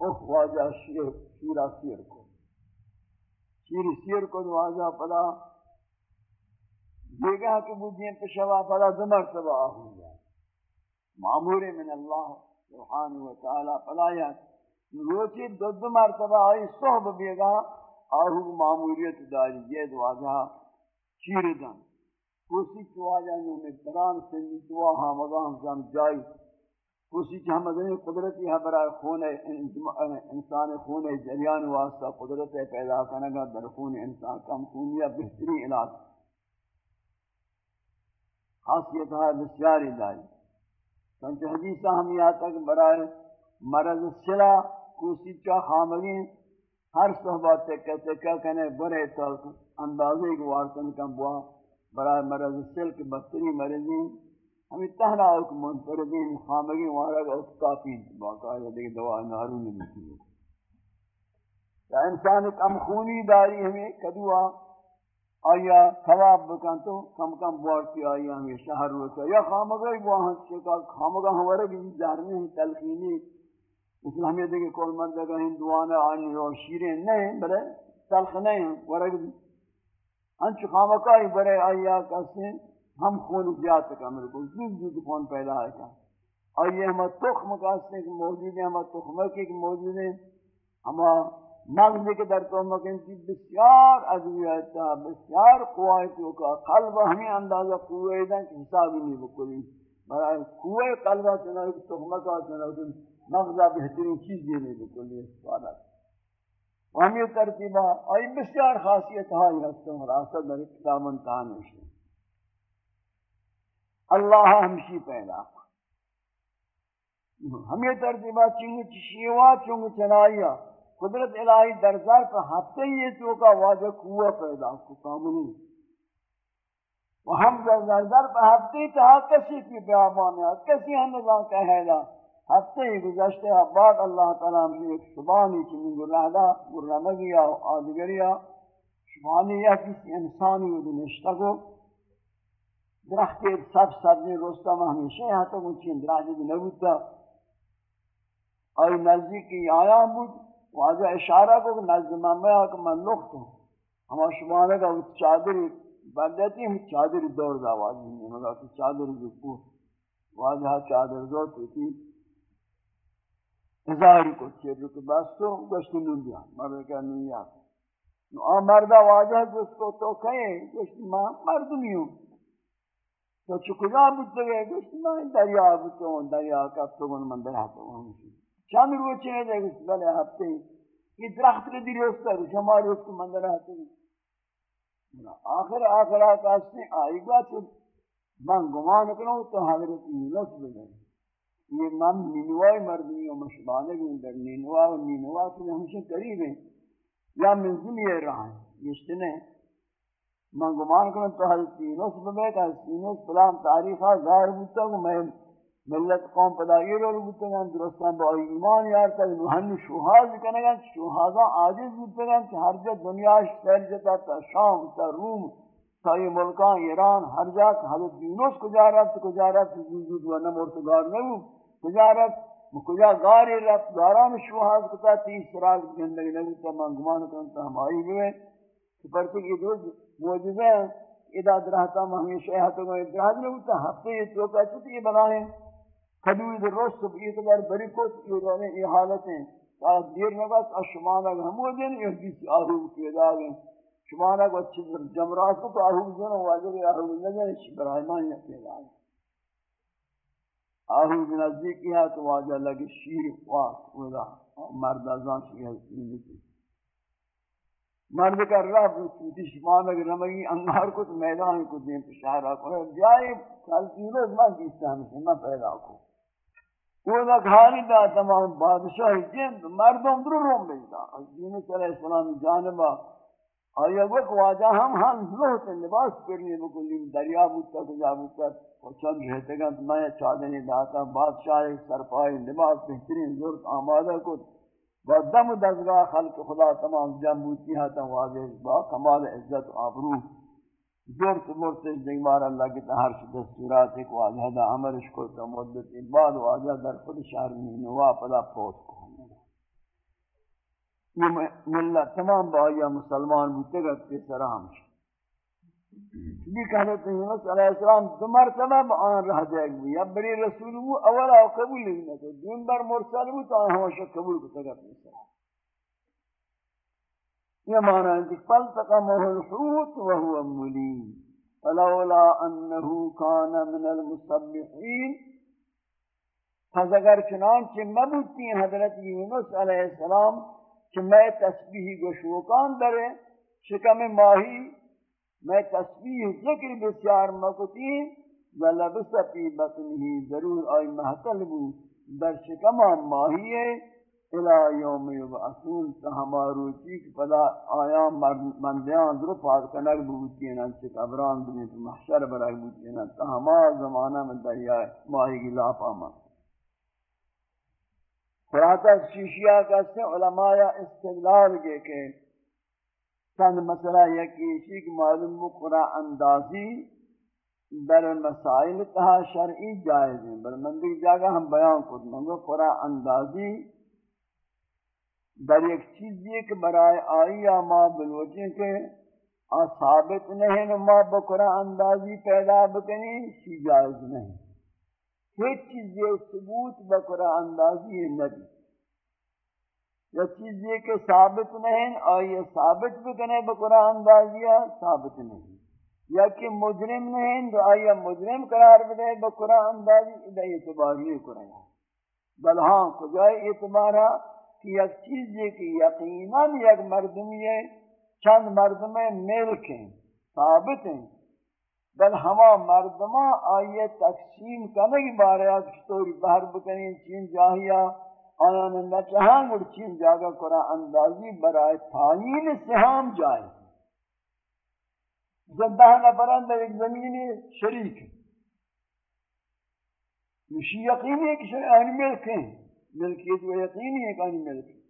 اوہ، واجہ شیر، شیرہ سیر کو شیر سیر کو واجہ پدا دیگا کہ بودین پشوا پدا دمر سبا آہو گیا معمور من اللہ سبحانہ وتعالی پدا یا روچی دو دو مرتبہ آئی صحب بیگا، آہو معمولیت داری، یہ دو واجہ شیر دن۔ کوسی چوا جانے میں بران سنی چوا ہاں مگام جام جائی۔ کوسی چاہ مدنی قدرتی ہے برای خون انسان خون جریان واسطہ قدرت پیدا کرنے کرنگا در خون انسان کم خونیا بہتری علاج. خاصیت ہے بسیاری دائی سنچہ حدیثہ ہم یہاں تک برای مرض سلا کوسی چاہ خامگین ہر صحبات تکہ تکہ کنے برے تلک اندازے گوارتن کم بوا برای مرض سل کے بدتری مرضی ہمیں تہنا ایک منفردین خامگی وارا کا کافی باقاعدہ دیکھ دوا نارو میں ملتی ہے۔ یا انسان کم خونی داری ہمیں کدوا، آیا ثواب بکن تو کم کم بوارتی آیا ہمیں شہر روچا یا خامگی بواہن چکا خامگا ہمارا بھی جارنے ہیں تلقینی اس لیے ہمیں دیکھیں، کول مرد اگر ہندوانا آنی اور شیریں نہیں، بلے تلخ نہیں ہیں ورگ بھی۔ انچ خامکائی برے آیا کسی ہم خون زیادہ کا میرے کو زید زید خون پیدا ہے کا آئیے ہم تخم کاسنے کے موجود ہیں ہم تخم کے موجود ہیں ہم مغز کے در تو مکن کی بسیار عذویت ہے، بسیار قوائتوں کا قلب ہمیں اندازہ قوائے دیں کہ حساب ہی نہیں بکلی برای قوائے قلبہ چنہ تخم کا چنہ مغزہ بہترین چیز یہ نہیں بکلی اس پادت ہم یہ ترتیبہ آئی بسیار خاصیت ہائی ہستوں راست در کتابن تانوشی اللہ ہمشی پیدا ہم یہ ترتیبہ چنگ چشیوا چنگ چنائیا قدرت الہی در ظرف ہفتے یہ تو کا واجہ قوہ پیدا کو کاملی و ہم در ظرف ہفتے تہا کسی کی بیابان ہے، کسی ہم نظام کہے گا ہفتے ہی گزشتے ہیں بعد اللہ تعالیٰ ہم ایک شبانی کی من گرہ دا گرہ مگیا و آدگریا شبانی یا کسی انسانی و دنشتہ کو۔ درخت سب سبزی روستا میں ہمیشہ یہاں تک ان چین دراجے بھی نبوتا اور نزدیکی آیا بود واجہ اشارہ کو کہ نزد میں میں آکا من لخت ہوں۔ ہما شمانے کا اس چادری بردیتی ہم چادری دور دا واجہ ہمیں مگا کہ چادری جو کو واجہ چادر دور تھی۔ ازاری کو چیر رکھ بس تو گشت نون دیا مرد کا نہیں آتا نو آ مردہ واجہ جس کو تو کہے گشت ماں مرد نہیں ہوں۔ تو چکجا بودتا گئے؟ گشت ماں دریا بودتا ہوں دریا کب تو من من دریا تو ہوں چند روچے ہیں دیکھ بلے ہفتے یہ درخت کے دیر ہوستا ہے شمار اس کو مندر آتے ہیں آخر آخر آقا اس آئی گا تو من گمان کروں تو حضرت یونس بگئے یہ من نینوائی مردنی و مشبانے گئے در نینوا و نینوا سے ہمشہ قریب ہیں یا منزل یہ رہا ہے یہ اشتنے من گمان کروں تو حضرت یونس بگئے کہ یونس سلام تاریخہ ظاہر بودتا کہ میں ملت قوم پدا یہ رو بودتگان درستان با ایمان یار یارتا ہن شوہاز کنگان شوہازاں عاجز بودتگان کہ ہر جا دنیا سیل جتا تا شام، تا روم، تا یہ ملکان ایران ہر جا حضرت یونس کجا رفت کجا رفت زوزود و نمورتگار نبو کجا رفت؟ کجا گاری رفت؟ گاران شوہاز کتا تیس سراغ زندگی نبو تا من گمان کنتا ہم آئی ہوئے کہ پرتے یہ دو موجزہ ہیں ادا درہتا ہمیشہ ہے تو ادراج نہیں ہوتا۔ ہفتے یہ چوکا چوتی یہ بنائیں کبھی در رست اعتبار بری کت یہ رہنے یہ حالتیں آج دیر نگت اشمانا ہمو دن یہ دیسی آہو پیدا گئے شمانا کو اچھی جمرات کو تو آہو دن واجب آہو نگن برائمان یہ پیدا گئے آہو دن نزدیک کیا تو واجہ لگے شیر واق ودا مرد، ازان، شیر زندگی مرد کا رب، سوتی شمانا کہ رمگی انگار کو تو میدان کو دین پشارہ کو جائے کل تیروز میں دیستا ہمیں میں پیدا کو۔ وہ گھاری دا تمام بادشاہ جن، مردم در روم بیدا یونس علیہ السلام جانبا۔ آیا وقت واجہ ہم ہم لوت لباس کرنے بکلی دریا بوتا، کجا بوتا چند رہتے گا، تو میں چادنی داتا، بادشاہ سرپائی، لباس بہترین ضرورت آمادہ کو۔ و دم دزگاہ خلق خدا تمام جنبوتی ہے واضح با کمال عزت و آبرو. جرت مرتش دیکھ اللہ کی تحرش دستورات ایک واضح دا عمرش کو تا مدت بعد واضح در خود شہر میں نوا پدا پوت کو یہ ملت تمام بایا مسلمان بوتے گا کے سرام بھی کہنے تو یونس علیہ السلام دو مرتبہ آن رہ جائے گی۔ اب بری رسول وہ اولا قبول نہیں تو دون بار مرسل وہ تو آن ہمشہ قبول کو تگا اپنے یہ معنی ہے کہ فلتقمه الحوت وهو ملیم۔ فلولا انه كان من المسبحين پس اگر چنانچہ مبوتی حضرت یونس علیہ السلام، کہ میں تسبیح گشوکان درے، شکم ماہی میں تسبیح ذکر بسیار مکتی ولبس پی بطنہی ضرور آئی محتل بود در شکم ماہی ہے۔ الى یوم یبعثون تہما روچی کہ پدا آیا مندیان درو پاک کنک بوتی ہیں چک ابران دنی تو محشر برای بوتی ہیں تہما زمانہ میں دریا ماہی کی لاپا ماں خلاصہ شیشیہ کہتے ہیں علماء استدلال کے کہ چند مسئلہ یہ کہ اسی کی معلوم کو اندازی در مسائل تہا شرعی جائز ہیں۔ بل مندی جاگہ ہم بیان کو دیں قرآن اندازی در ایک چیز یہ کہ برائے آئی یا ما بلوچیں کہ آن ثابت نہیں ما بکرہ اندازی پیدا بکنی سی جائز نہیں۔ ہیچ چیز یہ ثبوت بکرہ اندازی نبی۔ یا چیز یہ کہ ثابت نہیں آئی ثابت بکنے بکرہ اندازی ثابت نہیں۔ یا کہ مجرم نہیں تو آئی مجرم قرار بدے بکرہ اندازی ادھا اعتبار یہ کریں بل ہاں کجائے اعتبارہ کہ یک چیز یہ کہ یقیناً یک مردمی ہے، چند مردم ملک ہیں، ثابت ہیں۔ بل ہما مردمہ آئیے تقسیم کرنے کی بارے، آج بہر بکنی، چین جاہیا۔ آیان نچہاں گرچین جاگا قرآن اندازی برائے تعین سہام جائے۔ زدہ نفران در ایک زمینی شریک مشی یقینی ہے کہ آنی ملک ہیں۔ ملکیت و یقینی ہے کہ آنی ملک ہیں۔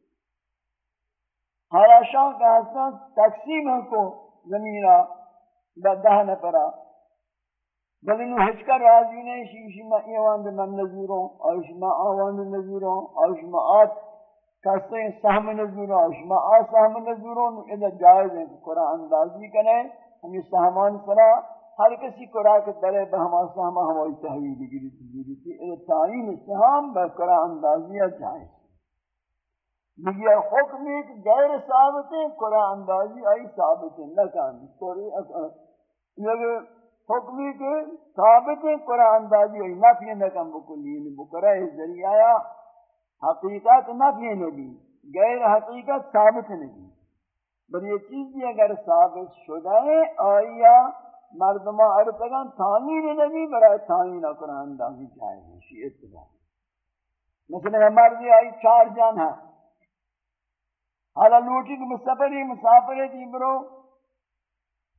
حالا شان کا حسن تقسیم ہے کو زمینہ دہ نفرہ بل انو ہچ کر راضی نہیں شیشی ما ایوان دے من نظوروں آئیش ما آوان دے نظوروں آئیش ما آت کستے سہم نظوروں آئیش ما آ سہم نظوروں ادھا جائز ہے قرآن اندازی کنے ہمیں سہمان سرا. ہر کسی قرآن کے درے بہما سہما ہمائی تحویلی گری تجیری تھی ادھا تعین سہام بہ قرآن اندازی جائز دیگر حکم ایک غیر ثابت ہے قرآن اندازی آئی ثابت ہے لکن قرآن حکمی کے ثابت قرآن اندازی ہوئی، نفی نکم بکلی یعنی بکرہ ذریعہ حقیقت نفی نبی، غیر حقیقت ثابت نہیں بل یہ چیز بھی اگر ثابت شدہ ہے آیا مردمہ ارتگان تعمیر نبی برای تعمیر قرآن اندازی چاہے ہیں شیئے اتباع مثلا مردی آئی چار جان ہے حالا لوٹی کہ مسافری مسافر ہے جی برو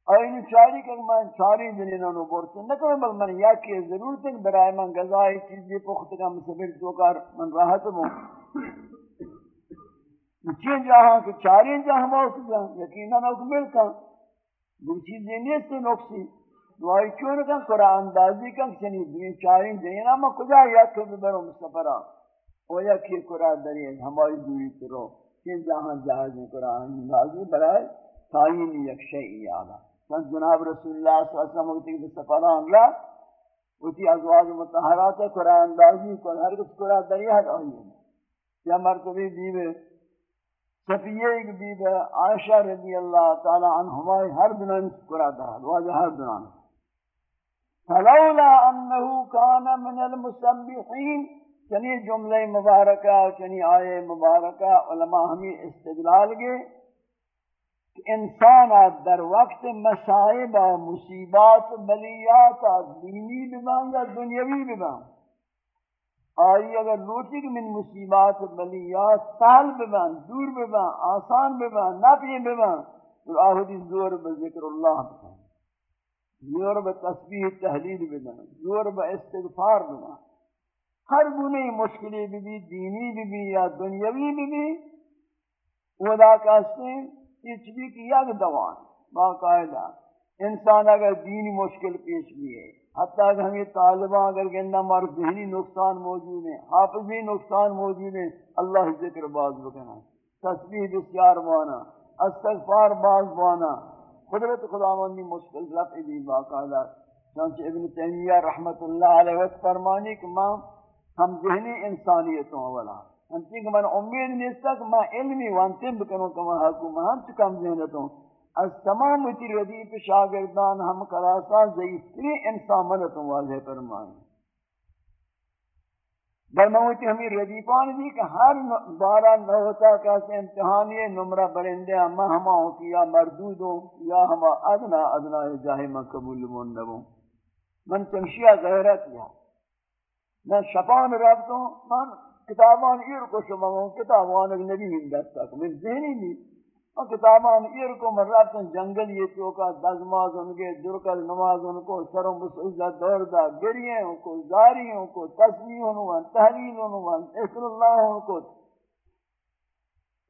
آئین چاری کہ میں چاری دنیا نو بورتے نہ بل من یا کہ ضرورت ہے برائے من غذائی چیزیں پخت کا مسافر تو کار من راحت ہوں چین جہاں کہ چاری جہاں موت جہاں یقینا نو ملتا دو چیزیں نہیں سے نقصی دعائی کیوں نہ کہ قرآن اندازی کا چنی دنیا چاری دینا میں کجا یا کہ برو مسافرہ او یا کہ قرآن دریئے ہماری دوری کرو چین جہاں جہاز قرآن اندازی برائے تعین یک شیئی آدھا چند جناب رسول اللہ صلی اللہ علیہ وسلم ہوتی کہ سفران لا ہوتی ازواج متحرات قرآن اندازی کو ہر کس قرآن دریا ہے یا مرتبی دیوے صفیہ ایک دیوے عائشہ رضی اللہ تعالی عنہمائی ہر دنان قرآن دریا واجہ ہر دنان فلولا انہو کان من المسبحین چنی جملہ مبارکہ چنی آئے مبارکہ علماء ہمیں استدلال گئے. انسان در وقت مصائب مصیبات بلیات دینی ببان یا دنیاوی ببان آئی اگر لوٹی کہ من مصیبات بلیات، سہل ببان دور ببان آسان ببان نفی ببان تو آہدی زور بذکر اللہ ببان زور بتسبیح تحلیل ببان زور باستغفار ببان ہر گنے مشکلی بھی دینی بھی یا دنیاوی بھی ودا کہتے ہیں یہ چیزی کی یک دوان، باقاعدہ۔ انسان اگر دینی مشکل پیش بھی ہے حتیٰ کہ ہمیں طالبان اگر گندہ مار ذہنی نقصان موجود ہے حافظی نقصان موجود ہے اللہ ذکر باز بکنا۔ تسبیح بسیار بانا استغفار باز بانا قدرت خداوندی مشکل رفع دی باقاعدہ۔ چونچہ ابن تیمیہ رحمت اللہ علیہ وقت فرمانی کہ ماں، ہم ذہنی انسانیتوں اولا انتی کہ من امید نہیں کہ میں علمی وانتیم بکنوں کہ میں حکومہ ہم چکم ذہنتوں۔ از تمام تی ردیف شاگردان ہم کراسا ضعیفتری انسان منتوں واضح فرمائیں۔ برموتی ہمیں ردیفان دی کہ ہر بارہ نوتا کیسے امتحانی نمرہ برندے اما ہما ہوں کہ یا مردود ہوں، یا ہما ادنا ادنا جاہی من قبول منبوں من تمشیہ غیرت یا میں شپان رابطوں، من کتابان ایر کو شما من کتابان اگر نبی من دستا کو من ذہنی نہیں اور کتابان ایر کو من رابطن جنگل یہ چوکا، دزماز ان کے، درکل نماز ان کو سرم بسعزہ دور دا گریوں کو زاریوں کو تسمیح انوان تحلیل انوان اکر اللہ ان کو۔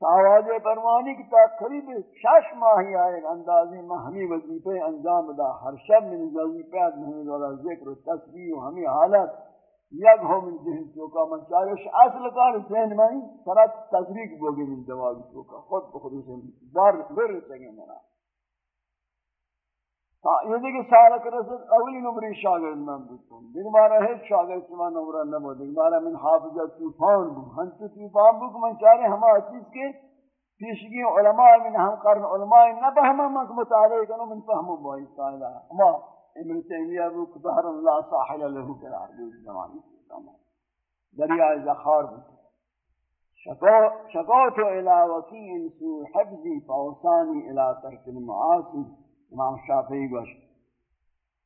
آواز پروانی کی تا قریب شش ماہی آئے اندازی میں ہمیں وظیفے انجام دا، ہر شب من وظیفے ہمیں ذکر و تسبیح و ہمیں حالت۔ یک ہو من ذہن چوکا من چارش اصل کار ذہن میں سرات تذریق بوگی من جواب چوکا خود بخود سے بار بر سگے منا۔ ہاں، یہ دیکھ سارا کرسد اولی نمبری شاگرد من بکن دیکھ مارا ہے، شاگرد چما نمبرہ نبو دیکھ مارا من حافظہ طوفان بو ہنچو طوفان بو من چارے ہما چیز کے پیشگی علماء، من ہم قرن علماء نبہم من مطالعہ کنو من فہمو بائی سائلہ۔ ہما ابن تیمیہ رو بحر اللہ ساحل له قرار دے زمانے دریا زخار شکوت الى وکیع سو حفظی فوسانی الى ترک المعاصی۔ امام شافعی گوش۔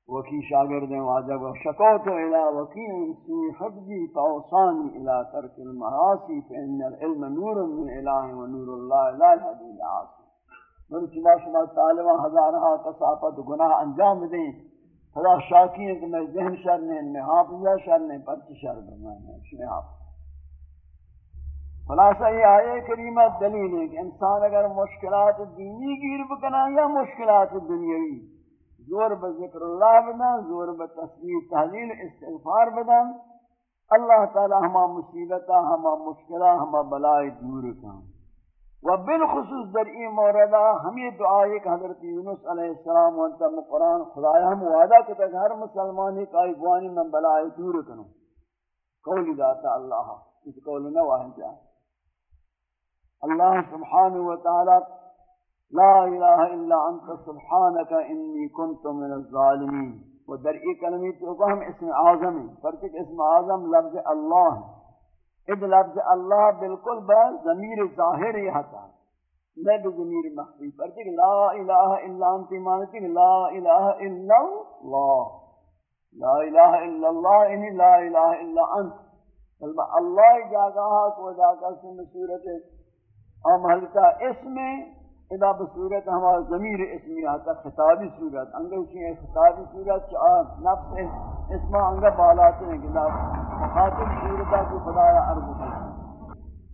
وکی شاگرد واجب شکوت الى وکی سوی حفظی فاوصانی الى ترک المعاصی فإن العلم نور من الہ و نور اللہ لا يهدی العاصی من چلا شما طالبہ ہزارہا تصافت گناہ انجام دیں۔ خدا شاکی ہے کہ میں ذہن شر نہیں، میں حافظہ شر نہیں، پرچ شر بنانا شمی حافظ خلاصہ یہ آئے کریمہ دلیل ہے کہ انسان اگر مشکلات دینی گیر بکنا یا مشکلات دنیاوی، زور بذکر اللہ بدن، زور بتصویر تحلیل، استغفار بدن، اللہ تعالی ہما مصیبتا ہما مشکلہ ہما بلائی دور کن و بالخصوص در این موردہ ہم یہ دعائی کہ حضرت یونس علیہ السلام وانتا قرآن خدایا ہم وعدہ کہ تک ہر مسلمانی کا ایقوانی من بلائی دور کنو قولی داتا اللہ اس قول نواہ جائے اللہ سبحانہ وتعالی لا الہ الا انت سبحانک انی کنت من الظالمین. و در ایک کلمی تو ہم اسم اعظم ہیں پرچک اسم اعظم لفظ اللہ ہے اد لفظ اللہ بالکل با ضمیر ظاہر ہی ہتا نہ ضمیر مخفی پر پرچک لا الہ الا انت مانتی لا الہ الا اللہ۔ لا الہ الا اللہ یعنی لا الہ الا انت۔ اللہ جاگاہ کو جاگاہ سے صورت ہم حلقہ اسم ادا بصورت ہمارا ضمیر اسمی آتا خطابی صورت۔ انگا اسی ہے، خطابی صورت چاہ نفس اسمہ انگا بالاتے ہیں کہ مخاطب صورتا کو خدایا عرض کرتا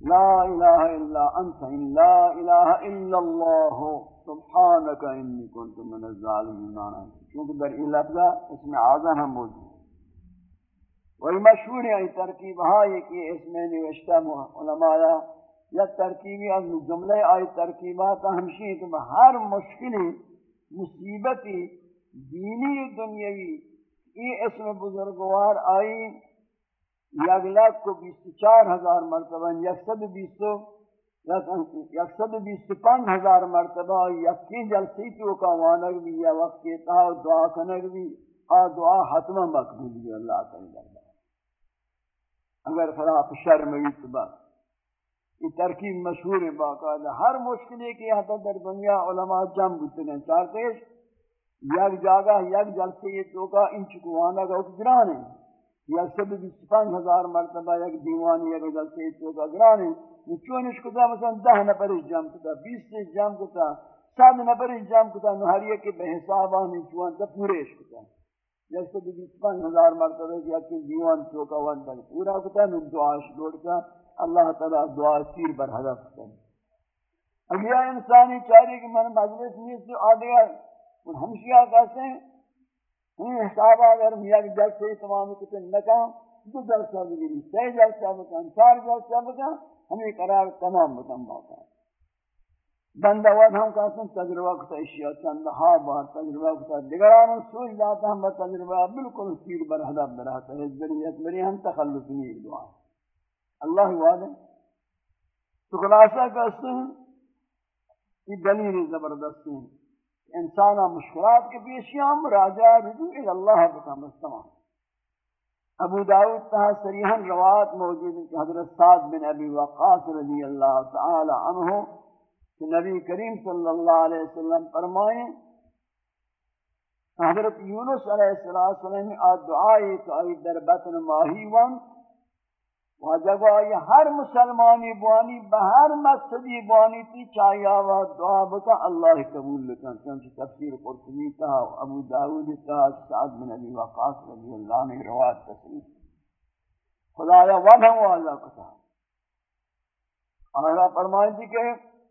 لا الہ الا انت ان لا الہ الا اللہ، سبحانک انی کنت من الظالمین۔ مانا کیونکہ در این لفظہ اسم آزم ہم موجود وہی مشہور ہے ترکیب ہاں یہ کہ اس میں نوشتہ علماء یا ترکیبی از جملے آئی ترکیبات ہمشی کہ ہر مشکلی مصیبتی دینی دنیاوی یہ اسم بزرگوار آئی یک لاکھ کو بیس چار ہزار مرتبہ یک سب بیسو یک سب بیس پانچ ہزار مرتبہ، یکی جلسی تو کا وانک بھی یا وقت تا دعا کنک بھی آ دعا حتم مقبول بھی اللہ تعالی اگر خلاف شرم بھی تو بات یہ ترکیب مشہور ہے باقاعدہ۔ ہر مشکلی کی حد در دنیا علماء جم بودتے ہیں۔ یک جاگہ، یک جلسے یہ توکا ان چکوانا کا گران ہے یک سب بیس پانچ ہزار مرتبہ یک دیوانی، یک جلسے یہ توکا گران ہے یہ چونش کتا مثلا دہ نپرش جم کتا، بیس سے جم کتا، سات نپرش جم کتا نوہریہ کے بحساب آنے چوان تا پوریش کتا۔ یک سب بیس پانچ ہزار مرتبہ یک دیوان توکا وان تک پورا کتا، نو دعاش دوڑتا اللہ تعالی دعا سیر بر ہدف کرے۔ اگیا انسانی چاری کہ من مجلس نہیں تو آدھیا اور ہمشیہ کہتے ہیں ہمیں حساب اگر میاں کی جلس سے تمام کتے نکام دو جلسہ بگیری سی جلسہ بکن چار جلسہ بکن ہمیں قرار تمام بکن باتا بندہ وقت ہم کہتے ہیں، تجربہ کتا اشیاء چندہا بار تجربہ کتا دگران سوچ جاتا ہم تجربہ، بالکل سیر بر ہدف برہتا ہے اس ذریعت بری ہم تخلص نہیں دعا۔ ہے اللہ وعدہ تو خلاصہ کہتے ہیں، یہ دلیل زبردست ہیں۔ انسان مشکلات کے پیشیاں راجع رجوع اللہ بکا مستمع ابو داود تہا سریحن روایت موجود ہے کہ حضرت سعد بن ابی وقاص رضی اللہ تعالی عنہ کہ نبی کریم صلی اللہ علیہ وسلم فرمائیں حضرت یونس علیہ السلام آد دعائی تو آئی در بطن ماہی ون واجب آئی ہر مسلمانی بوانی بہر مقصدی بوانی، تی چاہی آوات دعا بکا، اللہ قبول لکن چونچہ تفسیر قرطبی تا، ابو داود تا، سعد بن علی وقاس رضی اللہ نے روایت تسلیم خدایا وضم والا کتا آئرہ فرمائیں تھی کہ،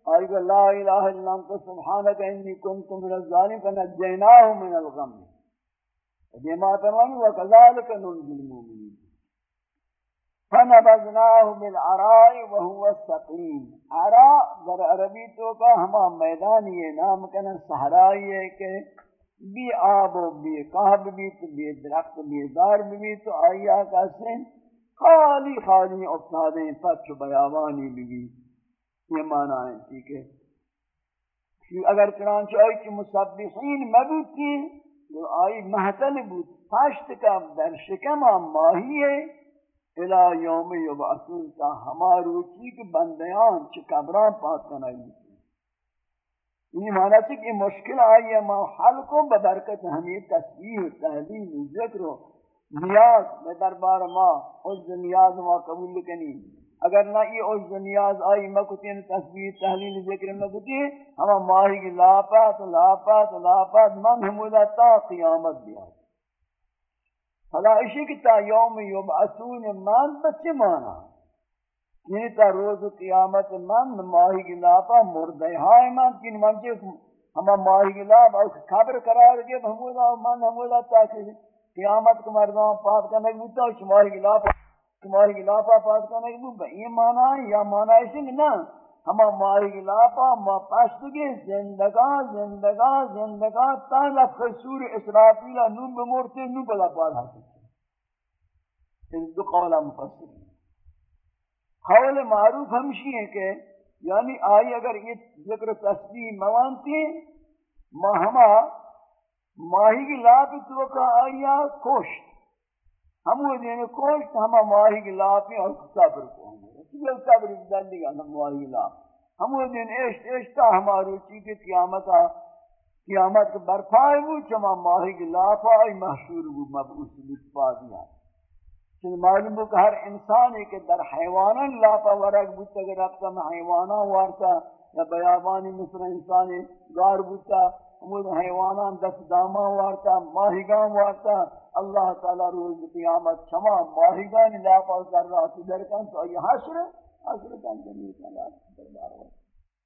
آئی کہ لا الہ الا انت، سبحانک انی کنت من الظالم فنجیناہ من الغم۔ یہ دیما فرمائیں وکذالک ننجل المومنین۔ فنبذناه بالعراء وهو السقيم. عراء در عربی تو کا ہما میدان یہ نام کنا صحرائی ہے کہ بی آب و بی قہب بھی تو، بی درخت، بی دار بھی تو آیا کا سن خالی خالی افتادیں، پچ بیابانی بھی یہ معنی ہے ٹھیک ہے۔ اگر چنانچہ آئی کہ مصبحین مبوتی تو آئی محتل بود، پشت کا در شکم ماہی ہے۔ الى یوم یبعثون، تا ہما روچی کے بندیان چھ قبران پاک کنائی یہ معنی ہے کہ مشکل آئی ہے، ما حل کو ببرکت ہمیں تسبیح تحلیل ذکر و نیاز میں دربار ما اس نیاز ما قبول کنی. اگر نہ یہ اس نیاز آئی مکتین یعنی تسبیح تحلیل ذکر مکتی ہم ماہی کی لاپات لاپات لاپات من ہمودا تا قیامت بیا فلا اشی کی تا یوم یبعثون من بچے مانا یعنی تا روز قیامت من ماہی گلابا مردے ہائے من کن منچے ہما ماہی گلاب اور خبر قرار گئے ہمودا من ہمودا تاکہ قیامت کو مردان پاس کرنے کی بوتا شماہی گلابا شماہی گلابا پاس کرنے کی بوتا یہ مانا ہے یا مانا ہے کہ نا ہما ماہی گلابا ما پشت گئے زندگاں زندگاں زندگاں تا لفظ سور اسرافیلہ نوم بمورتے، نوم بلا پال حاصل ان دو قولہ مفسر قول معروف ہمشی ہے کہ یعنی آئی اگر یہ ذکر تسبیح موانتی ما ہما ماہی کی لاپی تو کا آیا کوشت ہم وہ دینے کوشت ہما ماہی کی لاپی اور صبر کو ہمیں اسی صبر ازدل لگا ہم ماہی لاپ ہم وہ عشت عشتا ہمارو چیز قیامت قیامت برپائے وہ چما ماہی کی لاپا محشور وہ مبعوث بتپا دیا۔ چون معلوم ہو کہ ہر انسان ہے کہ در حیوانا لاپا ورگ بودتا کہ رابطہ میں حیوانا وارتا یا بیابانی مثل انسان گار بودتا امود حیوانان، دست داما وارتا ماہگان وارتا، اللہ تعالی روز قیامت شما ماہگان لاپا ذرات درکن تو یہ حشر حشر کن جمیل اللہ دربار وارتا۔